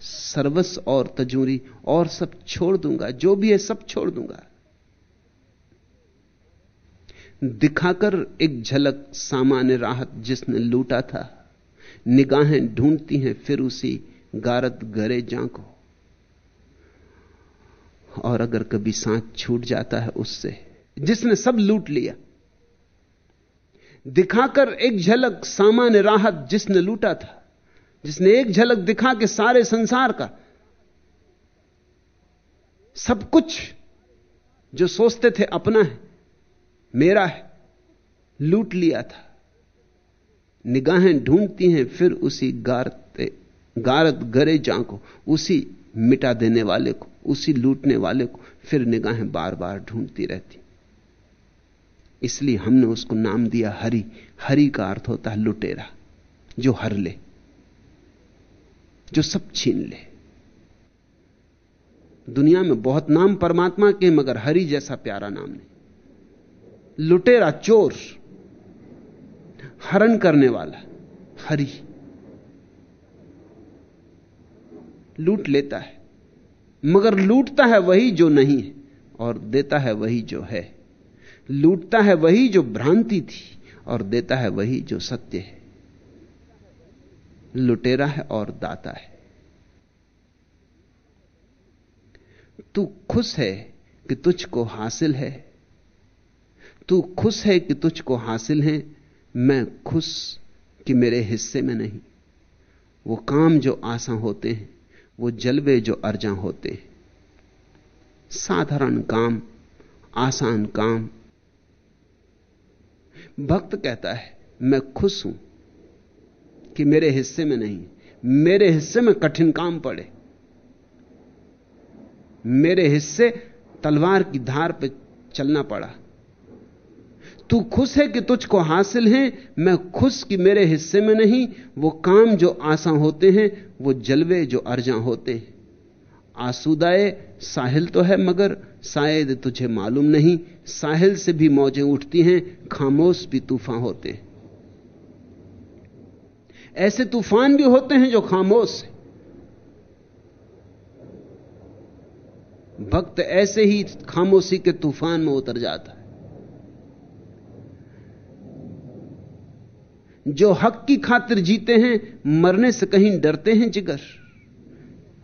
S3: सर्वस और तजूरी और सब छोड़ दूँगा, जो भी है सब छोड़ दूँगा। दिखाकर एक झलक सामान्य राहत जिसने लूटा था, निगाहें ढूंढती हैं फिर उसी गारत गरे को। और अगर कभी सांस छूट जाता है उससे, जिसने सब लूट लिया दिखाकर एक झलक सामान्य राहत जिसने लूटा था, जिसने एक झलक दिखा के सारे संसार का, सब कुछ जो सोचते थे अपना है, मेरा है, लूट लिया था। निगाहें ढूंढती हैं, फिर उसी गारते, गारत गरे को, उसी मिटा देने वाले को, उसी लूटने वाले को, फिर निगाहें बार बार ढूंढती रहती। इसलिए हमने उसको नाम दिया हरि। हरि का अर्थ होता है लुटेरा, जो हर ले, जो सब छीन ले। दुनिया में बहुत नाम परमात्मा के, मगर हरि जैसा प्यारा नाम नहीं। लुटेरा, चोर, हरण करने वाला, हरि। लूट लेता है, मगर लूटता है वही जो नहीं है, और देता है वही जो है। लूटता है वही जो भ्रांति थी और देता है वही जो सत्य है। लुटेरा है और दाता है। तू खुश है कि तुझको हासिल है। तू खुश है कि तुझको हासिल है। मैं खुश कि मेरे हिस्से में नहीं। वो काम जो आसा होते हैं, वो जलवे जो अर्जा होते हैं। साधारण काम, आसान काम भक्त कहता है, मैं खुश हूँ कि मेरे हिस्से में नहीं, मेरे हिस्से में कठिन काम पड़े। मेरे हिस्से तलवार की धार पर चलना पड़ा। तू खुश है कि तुझको हासिल है, मैं खुश कि मेरे हिस्से में नहीं, वो काम जो आसा होते हैं, वो जलवे जो अर्जा होते हैं। आसूदाए, साहिल तो है मगर, शायद तुझे मालूम नहीं साहिल से भी मौजें उठती हैं, खामोश भी तूफ़ान होते हैं। ऐसे तूफ़ान भी होते हैं जो खामोश है। भक्त ऐसे ही खामोशी के तूफ़ान में उतर जाता है। जो हक की खातिर जीते हैं, मरने से कहीं डरते हैं जिगर।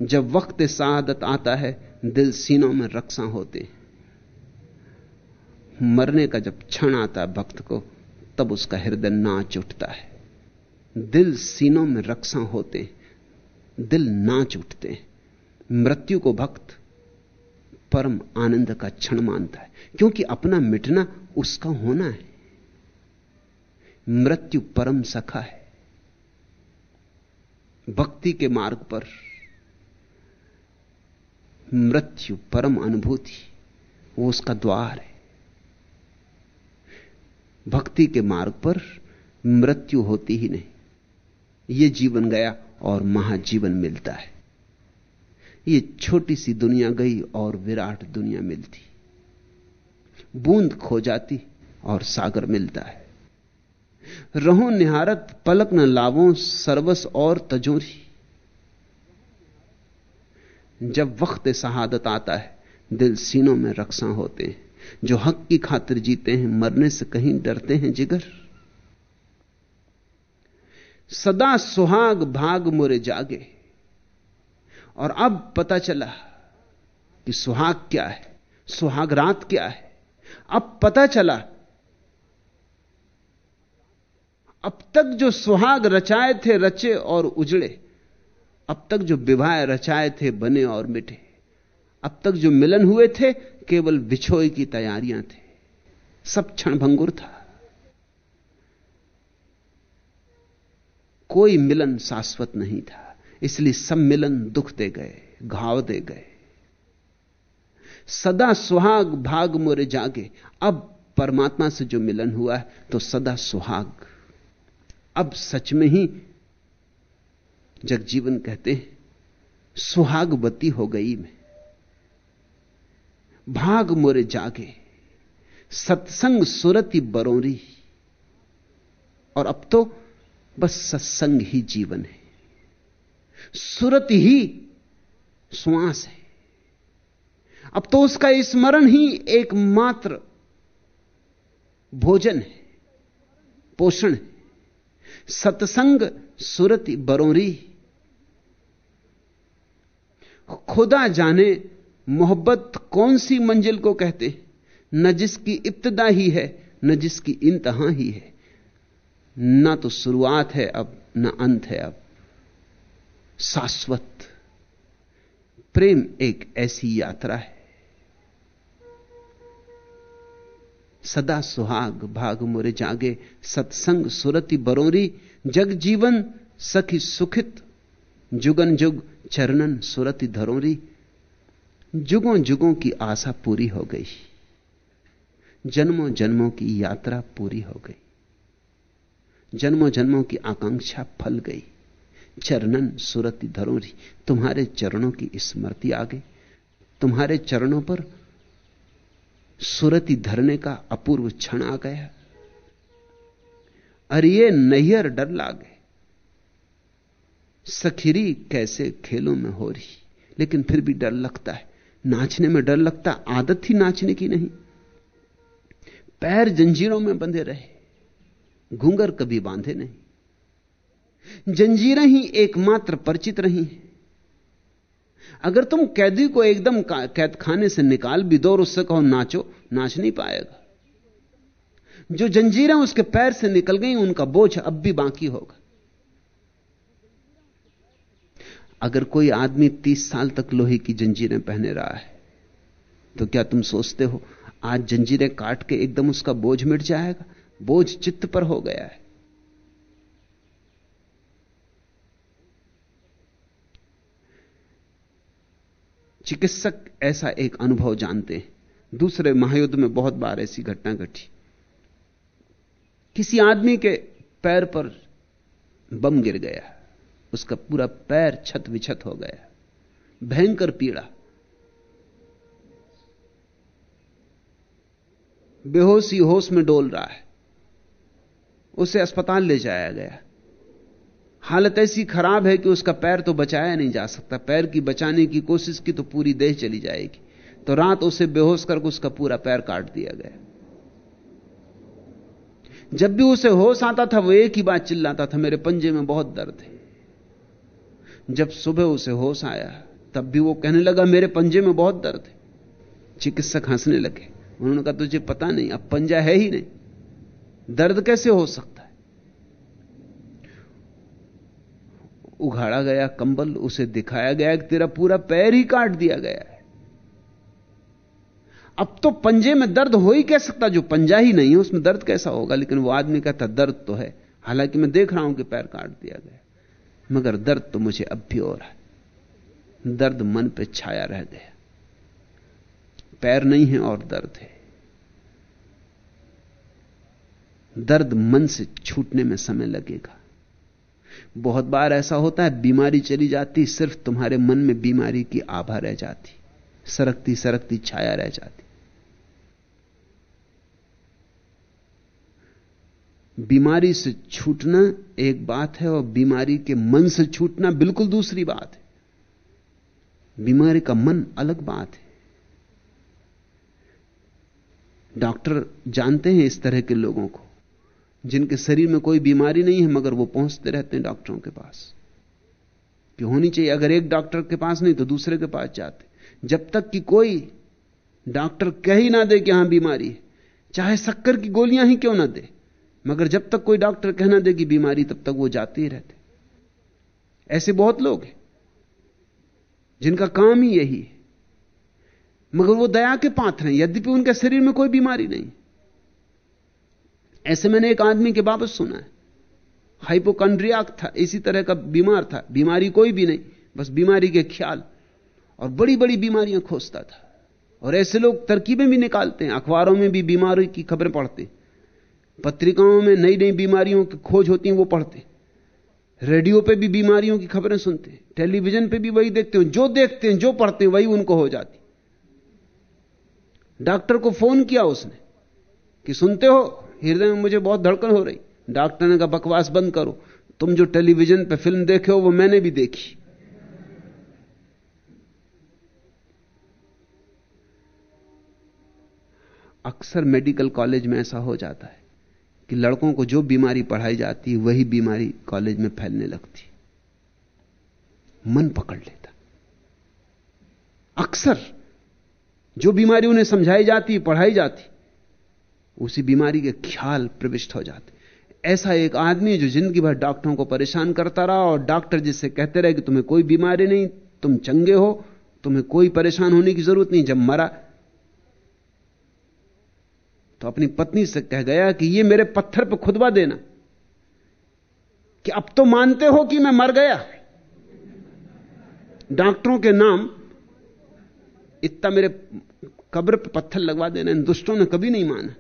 S3: जब वक्त शहादत आता है, दिल सीनों में रक्षा होते हैं। मरने का जब क्षण आता है भक्त को, तब उसका हृदय नाच उठता है। दिल सीनों में रक्षा होते, दिल नाच उठते। मृत्यु को भक्त परम आनंद का क्षण मानता है, क्योंकि अपना मिटना उसका होना है। मृत्यु परम सखा है। भक्ति के मार्ग पर मृत्यु परम अनुभूति, वो उसका द्वार है। भक्ति के मार्ग पर मृत्यु होती ही नहीं। ये जीवन गया और महाजीवन मिलता है। ये छोटी सी दुनिया गई और विराट दुनिया मिलती। बूंद खो जाती और सागर मिलता है। रहो निहारत, पलक न लावो सर्वस और तजोरी। जब वक्त शहादत आता है, दिल सीनों में रक्षा होते हैं। जो हक की खातिर जीते हैं, मरने से कहीं डरते हैं जिगर। सदा सुहाग भाग मोरे जागे। और अब पता चला कि सुहाग क्या है, सुहाग रात क्या है। अब पता चला, अब तक जो सुहाग रचाए थे रचे और उजड़े, अब तक जो विवाह रचाए थे बने और मिटे, अब तक जो मिलन हुए थे केवल बिछोई की तैयारियाँ थी। सब क्षणभंगुर था। कोई मिलन शाश्वत नहीं था, इसलिए सब मिलन दुख दे गए घाव दे गए। सदा सुहाग भाग मोरे जागे, अब परमात्मा से जो मिलन हुआ है तो सदा सुहाग। अब सच में ही जगजीवन कहते हैं सुहागवती हो गई मैं। भाग मोरे जागे। सत्संग सुरति बरोरी। और अब तो बस सत्संग ही जीवन है। सुरत ही श्वास है। अब तो उसका स्मरण ही एकमात्र भोजन है, पोषण है। सत्संग सुरति बरोरी। खुदा जाने मोहब्बत कौन सी मंजिल को कहते न जिसकी इब्तदा ही है, न जिसकी इंतहा ही है। न तो शुरुआत है अब, न अंत है अब। शाश्वत। प्रेम एक ऐसी यात्रा है। सदा सुहाग भाग मुरे जागे, सत्संग सुरति बरोरी, जग जीवन सखी सुखित, जुगन जुग चरणन सुरति धरोरी। जुगों जुगों की आशा पूरी हो गई। जन्मों जन्मों की यात्रा पूरी हो गई। जन्मों जन्मों की आकांक्षा फल गई। चरणन सुरति धरोरी तुम्हारे चरणों की स्मृति आ गई। तुम्हारे चरणों पर सुरति धरने का अपूर्व क्षण आ गया। अरे नैयर डर लागे। सखिरी कैसे खेलों में हो रही, लेकिन फिर भी डर लगता है। नाचने में डर लगता, आदत ही नाचने की नहीं। पैर जंजीरों में बंधे रहे घूंगर कभी बांधे नहीं। जंजीरें ही एकमात्र परिचित रही हैं। अगर तुम कैदी को एकदम कैद खाने से निकाल भी दो और उससे कहो, नाचो, नाच नहीं पाएगा। जो जंजीरें उसके पैर से निकल गई, उनका बोझ अब भी बाकी होगा। अगर कोई आदमी तीस साल तक लोहे की जंजीरें पहने रहा है तो क्या तुम सोचते हो, आज जंजीरें काट के एकदम उसका बोझ मिट जाएगा? बोझ चित्त पर हो गया है। चिकित्सक ऐसा एक अनुभव जानते हैं। दूसरे महायुद्ध में बहुत बार ऐसी घटना घटी। किसी आदमी के पैर पर बम गिर गया। उसका पूरा पैर छत विछत हो गया। भयंकर पीड़ा। बेहोशी होश में डोल रहा है। उसे अस्पताल ले जाया गया। हालत ऐसी खराब है कि उसका पैर तो बचाया नहीं जा सकता। पैर की बचाने की कोशिश की तो पूरी देह चली जाएगी। तो रात उसे बेहोश करके उसका पूरा पैर काट दिया गया। जब भी उसे होश आता था, वो एक ही बात चिल्लाता था, मेरे पंजे में बहुत दर्द है। जब सुबह उसे होश आया, तब भी वो कहने लगा, मेरे पंजे में बहुत दर्द है। चिकित्सक हंसने लगे। उन्होंने कहा, तुझे पता नहीं, अब पंजा है ही नहीं। दर्द कैसे हो सकता है? उघाड़ा गया कंबल, उसे दिखाया गया, कि तेरा पूरा पैर ही काट दिया गया है। अब तो पंजे में दर्द हो ही कह सकता? जो पंजा ही नहीं है, उसमें दर्द कैसा होगा? लेकिन वो आदमी कहता, दर्द तो है। हालाँकि मैं देख रहा हूँ कि पैर काट दिया गया मगर दर्द तो मुझे अब भी रहा है। दर्द मन पे छाया रह गया। पैर नहीं है और दर्द है। दर्द मन से छूटने में समय लगेगा। बहुत बार ऐसा होता है, बीमारी चली जाती, सिर्फ़ तुम्हारे मन में बीमारी की आभा रह जाती। सरकती सरकती छाया रह जाती। बीमारी से छूटना एक बात है और बीमारी के मन से छूटना बिल्कुल दूसरी बात है। बीमारी का मन अलग बात है। डॉक्टर जानते हैं इस तरह के लोगों को, जिनके शरीर में कोई बीमारी नहीं है, मगर वो पहुँचते रहते हैं डॉक्टरों के पास। कि होनी चाहिए, अगर एक डॉक्टर के पास नहीं तो दूसरे के पास जाते। जब तक कि कोई डॉक्टर कह ही ना दे कि हाँ बीमारी है, चाहे शक्कर की गोलियाँ ही क्यों ना दे। मगर जब तक कोई डॉक्टर कहना देगी बीमारी, तब तक वो जाते ही रहते। ऐसे बहुत लोग हैं, जिनका काम ही यही है। मगर वो दया के पात्र हैं, यद्यपि उनके शरीर में कोई बीमारी नहीं। ऐसे मैंने एक आदमी के बाबत सुना है। हाइपोकंड्रियाक था, इसी तरह का बीमार था। बीमारी कोई भी नहीं, बस बीमारी के ख्याल। और बड़ी बड़ी बीमारियाँ खोजता था। और ऐसे लोग तरकीबें भी निकालते हैं, अखबारों में भी बीमारी की खबरें पढ़ते हैं। पत्रिकाओं में नई नई बीमारियों की खोज होती हैं, वो पढ़ते। रेडियो पे भी बीमारियों की खबरें सुनते हैं, टेलीविज़न पे भी वही देखते हैं, जो देखते हैं, जो पढ़ते हैं, वही उनको हो जाती। डॉक्टर को फ़ोन किया उसने कि सुनते हो, हृदय में मुझे बहुत धड़कन हो रही। डॉक्टर ने कहा, बकवास बंद करो, तुम जो टेलीविज़न पे फ़िल्म देखे हो, वो मैंने भी देखी। अक्सर मेडिकल कॉलेज में ऐसा हो जाता है। कि लड़कों को जो बीमारी पढ़ाई जाती वही बीमारी कॉलेज में फैलने लगती मन पकड़ लेता। अक्सर जो बीमारी उन्हें समझाई जाती, पढ़ाई जाती, उसी बीमारी के ख्याल प्रविष्ट हो जाते। ऐसा एक आदमी जो ज़िंदगी भर डॉक्टरों को परेशान करता रहा और डॉक्टर जिससे कहते रहे कि तुम्हें कोई बीमारी नहीं, तुम चंगे हो, तुम्हें कोई परेशान होने की ज़रूरत नहीं, जब मरा तो अपनी पत्नी से कह गया कि ये मेरे पत्थर पर खुदवा देना। कि अब तो मानते हो कि मैं मर गया। डॉक्टरों के नाम इतना मेरे कब्र पर पत्थर लगवा देना, इन दुष्टों ने कभी नहीं माना।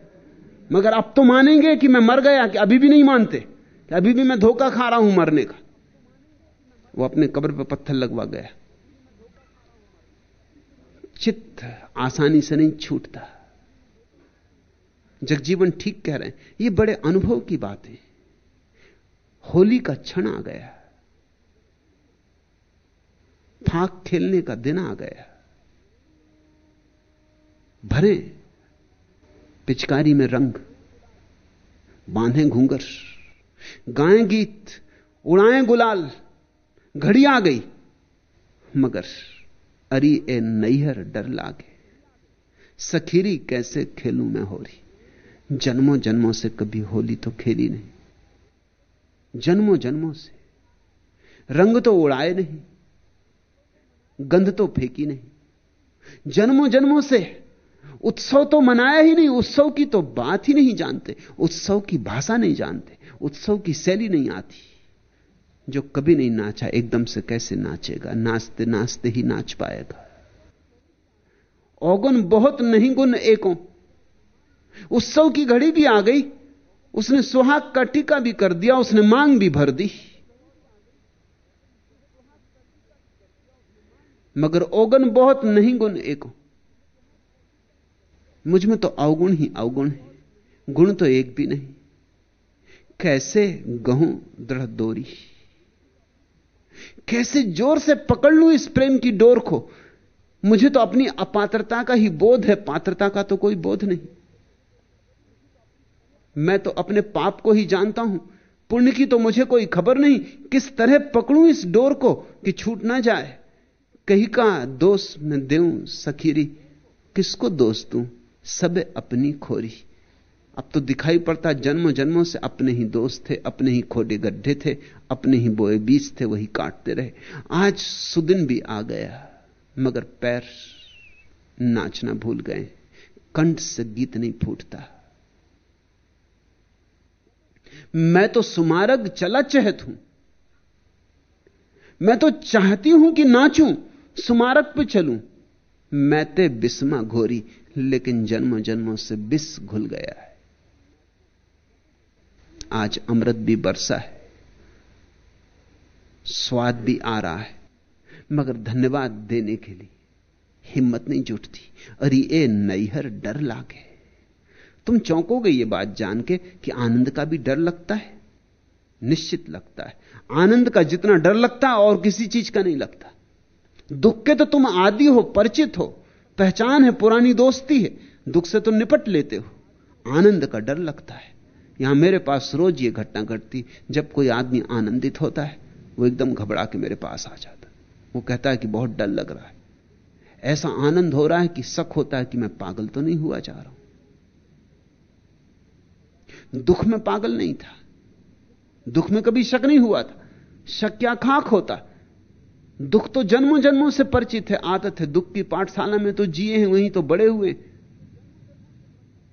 S3: मगर अब तो मानेंगे कि मैं मर गया, कि अभी भी नहीं मानते, कि अभी भी मैं धोखा खा रहा हूँ मरने का। वो अपने कब्र पर पत्थर लगवा गया। चित्त आसानी से नहीं छूटता। जगजीवन ठीक कह रहे हैं। ये बड़े अनुभव की बात है। होली का क्षण आ गया। फाक खेलने का दिन आ गया। भरे पिचकारी में रंग, बांधे घूंगर गाएँ गीत, उड़ाएँ गुलाल, घड़ी आ गई। मगर अरी ए नैहर डर लागे। सखीरी कैसे खेलूं मैं होली जन्मों जन्मों से कभी होली तो खेली नहीं। जन्मों जन्मों से। रंग तो उड़ाए नहीं, गंध तो फेंकी नहीं। जन्मों जन्मों से उत्सव तो मनाया ही नहीं, उत्सव की तो बात ही नहीं जानते, उत्सव की भाषा नहीं जानते, उत्सव की शैली नहीं आती, जो कभी नहीं नाचा, एकदम से कैसे नाचेगा नाचते नाचते ही नाच पाएगा। औगुन बहुत नहीं गुण एकों उत्सव की घड़ी भी आ गई। उसने सुहाग का टीका भी कर दिया, उसने मांग भी भर दी। मगर ओगन बहुत नहीं गुण एकों मुझमें तो अवगुण ही अवगुण है, गुण तो एक भी नहीं। कैसे गहूं दृढ़ दोरी? कैसे ज़ोर से पकड़ लू इस प्रेम की डोर को? मुझे तो अपनी अपात्रता का ही बोध है, पात्रता का तो कोई बोध नहीं। मैं तो अपने पाप को ही जानता हूँ। पुण्य की तो मुझे कोई खबर नहीं। किस तरह पकड़ूं इस डोर को कि छूट ना जाए? कहीं का दोष मैं देऊं सखीरी? किसको दोष दूँ? सब अपनी खोरी। अब तो दिखाई पड़ता जन्मों जन्मों से अपने ही दोस्त थे, अपने ही खोडे गड्ढे थे, अपने ही बोए बीज थे, वही काटते रहे। आज सुदिन भी आ गया, मगर पैर नाचना भूल गए। कंठ से गीत नहीं फूटता। मैं तो सुमारग चला चहत हूँ। मैं तो चाहती हूँ कि नाचूं सुमारक पे चलूँ। मैं ते बिस्मा घोरी, लेकिन जन्मों जन्मों से बिस घुल गया है। आज अमृत भी बरसा है, स्वाद भी आ रहा है, मगर धन्यवाद देने के लिए हिम्मत नहीं जुटती अरे ए नैहर डर लागे। तुम चौंकोगे ये बात जान के कि आनंद का भी डर लगता है, निश्चित लगता है। आनंद का जितना डर लगता है और किसी चीज़ का नहीं लगता। दुख के तो तुम आदि हो, परिचित हो, पहचान है, पुरानी दोस्ती है, दुख से तो निपट लेते हो। आनंद का डर लगता है। यहाँ मेरे पास रोज ये घटना घटती, जब कोई आदमी आनंदित होता है, वो एकदम घबरा के मेरे पास आ जाता वो कहता है कि बहुत डर लग रहा है। ऐसा आनंद हो रहा है कि शक होता है कि मैं पागल तो नहीं हुआ जा रहा हूँ। दुख में पागल नहीं था। दुख में कभी शक नहीं हुआ था। शक क्या खाक होता? दुख तो जन्मों जन्मों से परिचित है, आदत है। दुख की पाठशाला में तो जिए हैं, वहीं तो बड़े हुए।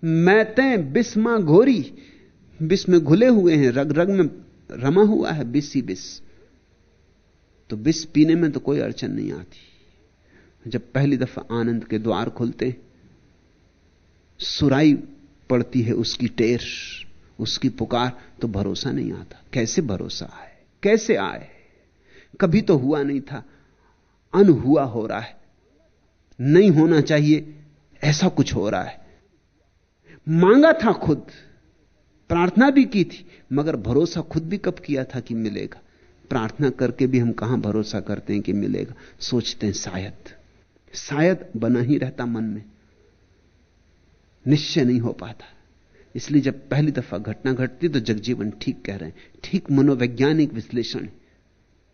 S3: मैतें बिस्मा घोरी, बिस में घुले हुए हैं रग रग में रमा हुआ है बिस ही बिस। तो बिस पीने में तो कोई अड़चन नहीं आती। जब पहली दफ़ा आनंद के द्वार खुलते, सुराई पड़ती है उसकी टेर। उसकी पुकार तो भरोसा नहीं आता। कैसे भरोसा आए? कैसे आए? कभी तो हुआ नहीं था। अन हुआ हो रहा है। नहीं होना चाहिए। ऐसा कुछ हो रहा है। मांगा था खुद। प्रार्थना भी की थी। मगर भरोसा खुद भी कब किया था कि मिलेगा? प्रार्थना करके भी हम कहाँ भरोसा करते हैं कि मिलेगा? सोचते हैं शायद। शायद बना ही रहता मन में। निश्चय नहीं हो पाता। इसलिए जब पहली दफ़ा घटना घटती तो जगजीवन ठीक कह रहे हैं। ठीक मनोवैज्ञानिक विश्लेषण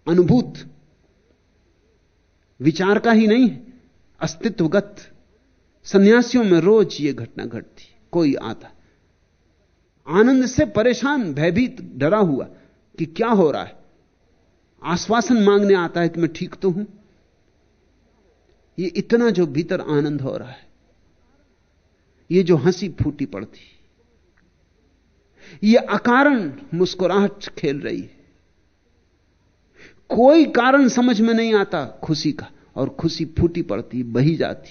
S3: अनुभूत। विचार का ही नहीं अस्तित्वगत। सन्यासियों में रोज यह घटना घटती कोई आता। आनंद से परेशान, भयभीत, डरा हुआ कि क्या हो रहा है? आश्वासन मांगने आता है कि मैं ठीक तो हूँ। ये इतना जो भीतर आनंद हो रहा है। ये जो हँसी फूटी पड़ती ये अकारण मुस्कुराहट खेल रही है। कोई कारण समझ में नहीं आता खुशी का, और खुशी फूटी पड़ती, बही जाती।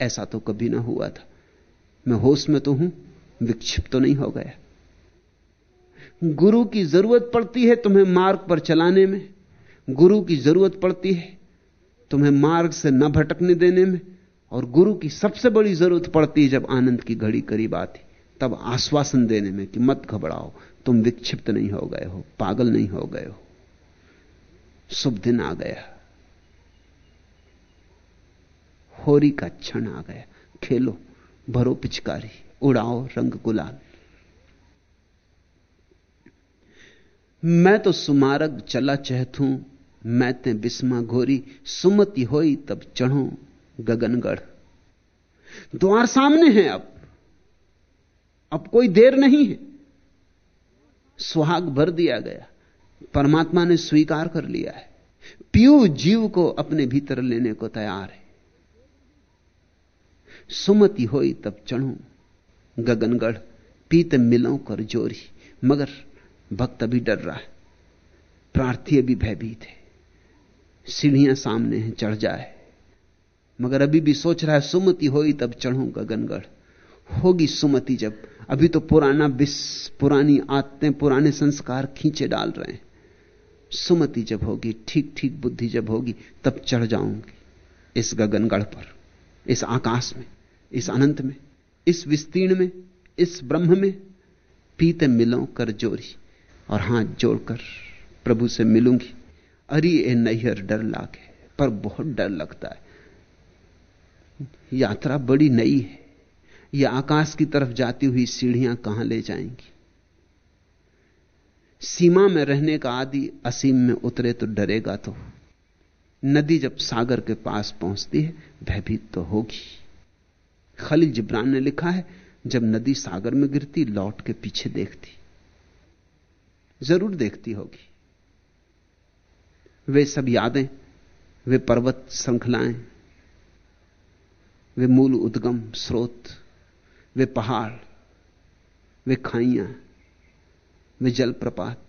S3: ऐसा तो कभी ना हुआ था। मैं होश में तो हूँ, विक्षिप्त तो नहीं हो गया। गुरु की ज़रूरत पड़ती है तुम्हें मार्ग पर चलाने में। गुरु की ज़रूरत पड़ती है तुम्हें मार्ग से न भटकने देने में। और गुरु की सबसे बड़ी ज़रूरत पड़ती है जब आनंद की घड़ी करीब आती। तब आश्वासन देने में कि मत घबराओ, तुम विक्षिप्त नहीं हो गए हो, पागल नहीं हो गए हो। शुभ दिन आ गया। होरी का क्षण आ गया। खेलो, भरो पिचकारी, उड़ाओ रंग गुलाल। मैं तो सुमारग चला चहथू मैं ते बिस्मा घोरी, सुमति होई तब चढ़ो गगनगढ़। द्वार सामने है अब। अब कोई देर नहीं है। सुहाग भर दिया गया। परमात्मा ने स्वीकार कर लिया है। पीयू जीव को अपने भीतर लेने को तैयार है। सुमति होई तब चढ़ू। गगनगढ़, पीत मिलो कर जोरी। मगर भक्त अभी डर रहा है। प्रार्थी अभी भयभीत है। सीढ़ियाँ सामने हैं, चढ़ जाए। मगर अभी भी सोच रहा है, सुमति होई तब चढ़ू गगनगढ़। होगी सुमति जब अभी तो पुराना विष, पुरानी आदतें पुराने संस्कार खींचे डाल रहे हैं। सुमति जब होगी ठीक ठीक बुद्धि जब होगी, तब चढ़ जाऊँगी। इस गगनगढ़ पर, इस आकाश में, इस अनंत में, इस विस्तीर्ण में, इस ब्रह्म में, पीते मिलो कर जोरी, और हाथ जोड़कर प्रभु से मिलूँगी। अरे ए नैहर डर लागे, पर बहुत डर लगता है। यात्रा बड़ी नई है। यह आकाश की तरफ़ जाती हुई सीढ़ियाँ कहाँ ले जाएँगी? सीमा में रहने का आदि असीम में उतरे तो डरेगा तो। नदी जब सागर के पास पहुँचती है, भयभीत तो होगी। खलील जिब्रान ने लिखा है, जब नदी सागर में गिरती, लौट के पीछे देखती। ज़रूर देखती होगी। वे सब यादें, वे पर्वत श्रृंखलाएँ, वे मूल उद्गम स्रोत वे पहाड़, वे खाइयाँ, वे जलप्रपात,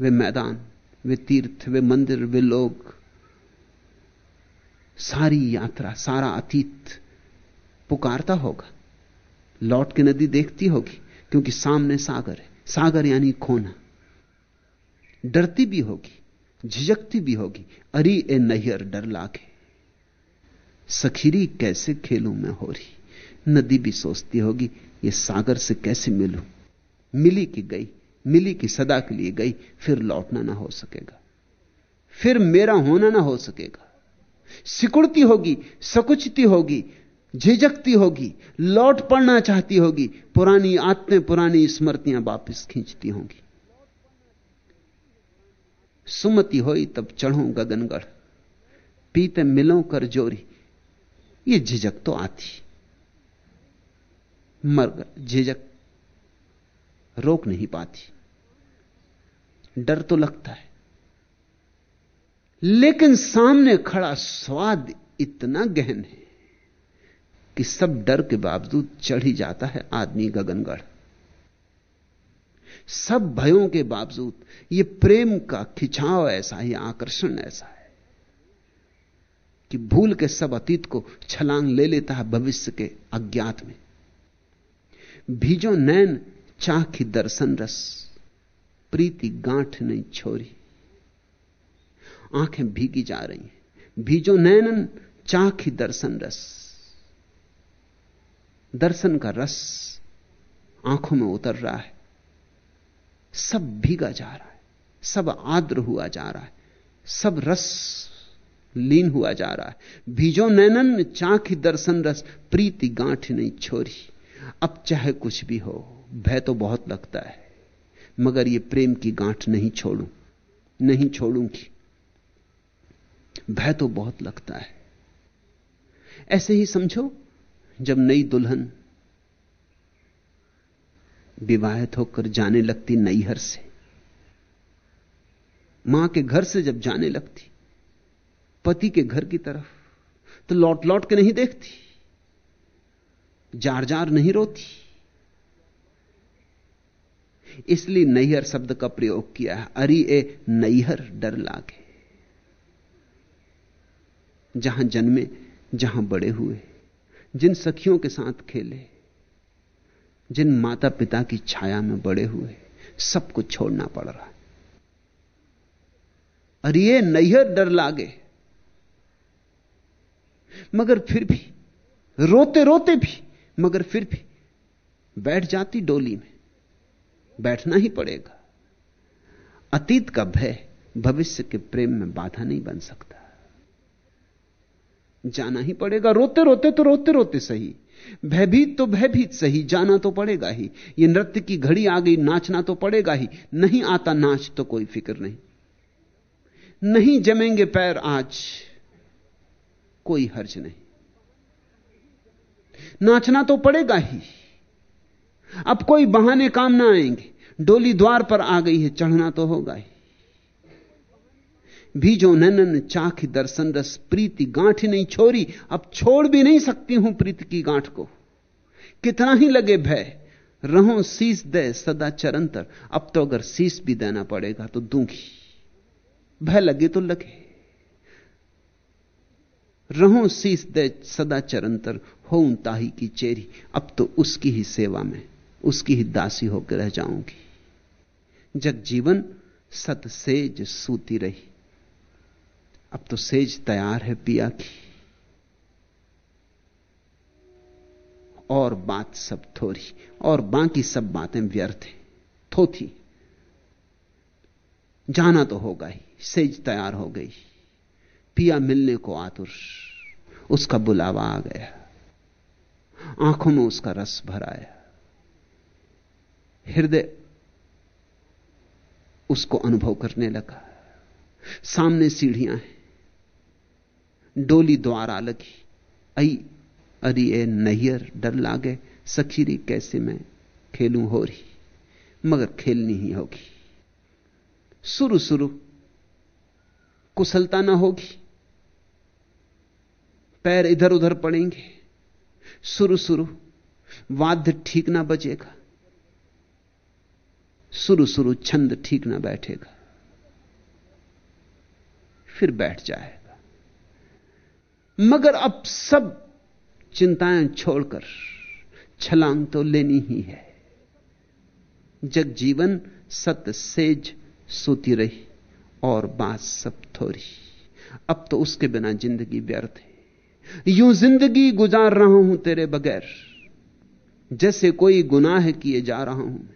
S3: वे मैदान, वे तीर्थ, वे मंदिर, वे लोग। सारी यात्रा, सारा अतीत पुकारता होगा। लौट के नदी देखती होगी, क्योंकि सामने सागर है। सागर यानी खोना। डरती भी होगी, झिझकती भी होगी। अरी ए नहियर डर लागे। सखीरी, कैसे खेलूं मैं हो रही? नदी भी सोचती होगी, ये सागर से कैसे मिलूं? मिली की गई, मिली की सदा के लिए गई, फिर लौटना ना हो सकेगा। फिर मेरा होना ना हो सकेगा। सिकुड़ती होगी, सकुचती होगी, झिझकती होगी, लौट पड़ना चाहती होगी, पुरानी आत्में पुरानी स्मृतियाँ वापस खींचती होंगी। सुमति होई तब चढ़ू गगनगढ़, पीते मिलो कर जोरी, ये झिझक तो आती। मर झिझक रोक नहीं पाती। डर तो लगता है। लेकिन सामने खड़ा स्वाद इतना गहन है कि सब डर के बावजूद चढ़ ही जाता है आदमी गगनगढ़। सब भयों के बावजूद ये प्रेम का खिंचाव ऐसा है, आकर्षण ऐसा है कि भूल के सब अतीत को छलांग ले लेता है भविष्य के अज्ञात में। भीजो नैन चाखी दर्शन रस, प्रीति गांठ नहीं छोरी। आँखें भीगी जा रही हैं। भीजो नैनन चाखी दर्शन रस। दर्शन का रस आँखों में उतर रहा है। सब भीगा जा रहा है। सब आद्र हुआ जा रहा है। सब रस लीन हुआ जा रहा है। भीजो नैनन चाखी दर्शन रस, प्रीति गांठ नहीं छोरी। अब चाहे कुछ भी हो, भय तो बहुत लगता है। मगर ये प्रेम की गांठ नहीं छोड़ू, नहीं छोड़ूँगी। भय तो बहुत लगता है। ऐसे ही समझो, जब नई दुल्हन विवाहित होकर जाने लगती नैहर से। माँ के घर से जब जाने लगती, पति के घर की तरफ़ तो लौट लौट के नहीं देखती। जार जार नहीं रोती। इसलिए नैहर शब्द का प्रयोग किया है। अरी ए नैहर डर लागे। जहाँ जन्मे, जहाँ बड़े हुए। जिन सखियों के साथ खेले, जिन माता पिता की छाया में बड़े हुए सब कुछ छोड़ना पड़ रहा है। अरे ये नैहर डर लागे। मगर फिर भी रोते रोते भी मगर फिर भी बैठ जाती डोली में। बैठना ही पड़ेगा। अतीत का भय भविष्य के प्रेम में बाधा नहीं बन सकता। जाना ही पड़ेगा। रोते रोते तो रोते रोते सही। भयभीत तो भयभीत सही। जाना तो पड़ेगा ही। ये नृत्य की घड़ी आ गई, नाचना तो पड़ेगा ही। नहीं आता नाच तो कोई फ़िक्र नहीं। नहीं जमेंगे पैर आज। कोई हर्ज नहीं। नाचना तो पड़ेगा ही। अब कोई बहाने काम ना आएँगे। डोली द्वार पर आ गई है, चढ़ना तो होगा ही। भीजो ननन चाख दर्शन रस, प्रीति गांठ नहीं छोड़ी अब छोड़ भी नहीं सकती हूँ प्रीति की गांठ को। कितना ही लगे भय, रहो शीस दे सदा चरंतर। अब तो अगर शीस भी देना पड़ेगा तो दूँगी। भय लगे तो लगे। रहो शीस दे सदा चरंतर हो ताही की चेरी। अब तो उसकी ही सेवा में, उसकी ही दासी होकर रह जाऊँगी। जग जीवन सत सेज सूती रही। अब तो सेज तैयार है पिया की। और बात सब थोड़ी और बाकी सब बातें व्यर्थ हैं। थोथी, जाना तो होगा ही, सेज तैयार हो गई। पिया मिलने को आतुर। उसका बुलावा आ गया। आँखों में उसका रस भराया हृदय उसको अनुभव करने लगा। सामने सीढ़ियाँ हैं। डोली द्वारा लगी। आई अरे ए नैयर डर लागे सखीरी कैसे मैं खेलूं हो रही मगर खेलनी ही होगी। शुरू शुरू कुशलता ना होगी। पैर इधर उधर पड़ेंगे। शुरू शुरू वाद्य ठीक ना बजेगा। शुरू शुरू छंद ठीक ना बैठेगा। फिर बैठ जाएगा। मगर अब सब चिंताएँ छोड़कर छलांग तो लेनी ही है। जग जीवन सत सेज सोती रही और बात सब थोड़ी अब तो उसके बिना ज़िंदगी व्यर्थ है। यूँ ज़िंदगी गुजार रहा हूँ तेरे बगैर। जैसे कोई गुनाह किए जा रहा हूँ मैं।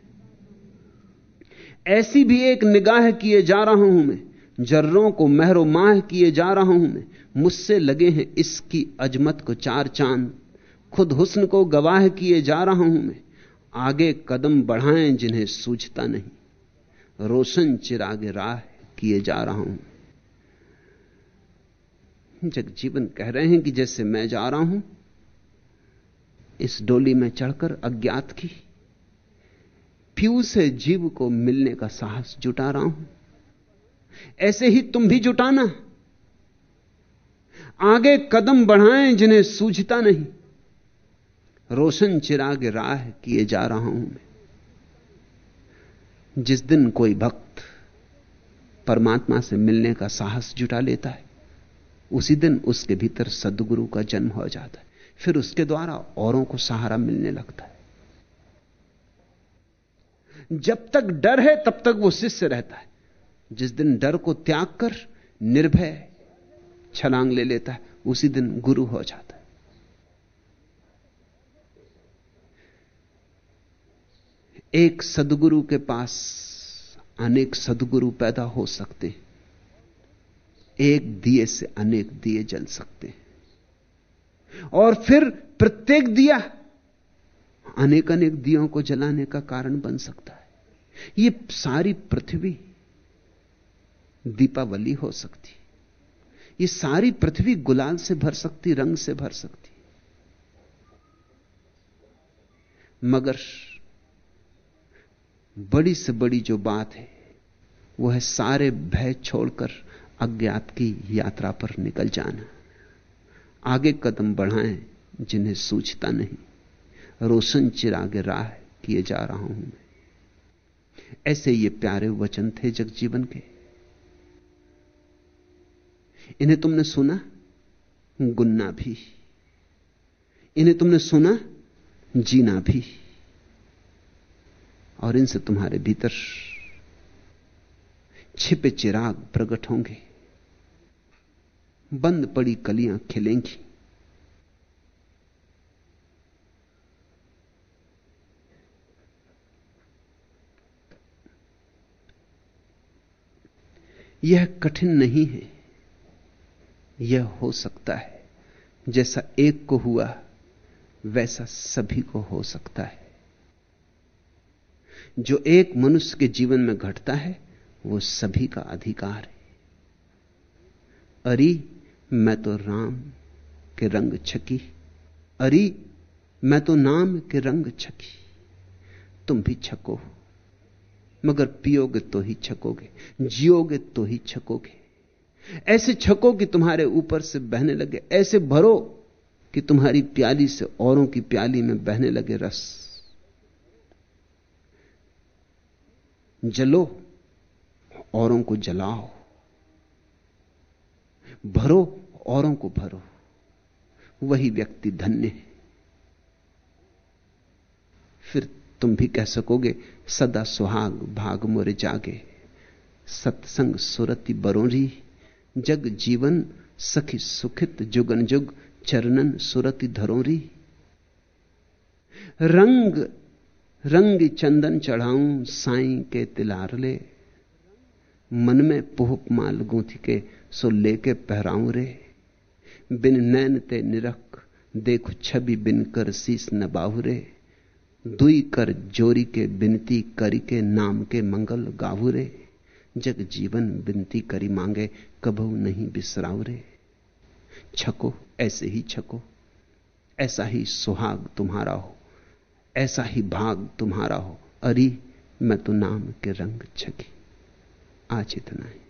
S3: ऐसी भी एक निगाह किए जा रहा हूँ मैं। जर्रों को महरो माह किए जा रहा हूँ मैं। मुझसे लगे हैं इसकी अजमत को चार चाँद। खुद हुस्न को गवाह किए जा रहा हूँ मैं। आगे कदम बढ़ाएँ जिन्हें सूझता नहीं। रोशन चिराग राह किए जा रहा हूँ। जग जीवन कह रहे हैं कि जैसे मैं जा रहा हूँ, इस डोली में चढ़कर अज्ञात की फ्यू से जीव को मिलने का साहस जुटा रहा हूँ। ऐसे ही तुम भी जुटाना। आगे कदम बढ़ाएँ जिन्हें सूझता नहीं। रोशन चिराग राह किए जा रहा हूँ मैं। जिस दिन कोई भक्त परमात्मा से मिलने का साहस जुटा लेता है उसी दिन उसके भीतर सदगुरु का जन्म हो जाता है। फिर उसके द्वारा औरों को सहारा मिलने लगता है। जब तक डर है, तब तक वो शिष्य रहता है। जिस दिन डर को त्याग कर निर्भय छलांग ले लेता है, उसी दिन गुरु हो जाता है। एक सदगुरु के पास अनेक सदगुरु पैदा हो सकते हैं। एक दिए से अनेक दिए जल सकते हैं। और फिर प्रत्येक दिया अनेक अनेक दियों को जलाने का कारण बन सकता है। यह सारी पृथ्वी दीपावली हो सकती ये सारी पृथ्वी गुलाल से भर सकती, रंग से भर सकती। मगर बड़ी से बड़ी जो बात है, वह है सारे भय छोड़कर अज्ञात की यात्रा पर निकल जाना। आगे कदम बढ़ाएँ जिन्हें सूझता नहीं। रोशन चिरागे राह किए जा रहा हूँ मैं। ऐसे ये प्यारे वचन थे जगजीवन के। इन्हें तुमने सुना? गुन्ना भी। इन्हें तुमने सुना? जीना भी। और इनसे तुम्हारे भीतर छिपे चिराग प्रकट होंगे। बंद पड़ी कलियाँ खिलेंगी। यह कठिन नहीं है। यह हो सकता है। जैसा एक को हुआ, वैसा सभी को हो सकता है। जो एक मनुष्य के जीवन में घटता है, वो सभी का अधिकार है। अरी मैं तो राम के रंग छकी। अरी, मैं तो नाम के रंग छकी। तुम भी छको मगर पियोगे तो ही छकोगे, जियोगे तो ही छकोगे। ऐसे छको कि तुम्हारे ऊपर से बहने लगे, ऐसे भरो कि तुम्हारी प्याली से औरों की प्याली में बहने लगे रस। जलो, औरों को जलाओ। भरो, औरों को भरो। वही व्यक्ति धन्य है। फिर तुम भी कह सकोगे, सदा सुहाग भाग मोरे जागे। सत्संग सुरति बरोरी, जग जीवन सखी सुखित जुगन जुग, चरणन सुरति धरोरी। रंग रंग चंदन चढ़ाऊं, साई के तिलार ले मन में पुहप माल गूंथ के, सो लेके पहराऊं रे। बिन नैन ते निरख, देखो छवि बिन कर शीस न बाहुरे दुई कर जोरी के बिनती करी के नाम के मंगल गाहुरे जग जीवन बिनती करी मांगे कबू नहीं बिसराव रे। छको, ऐसे ही छको। ऐसा ही सुहाग तुम्हारा हो। ऐसा ही भाग तुम्हारा हो। अरी, मैं तो नाम के रंग छकी। आज इतना है।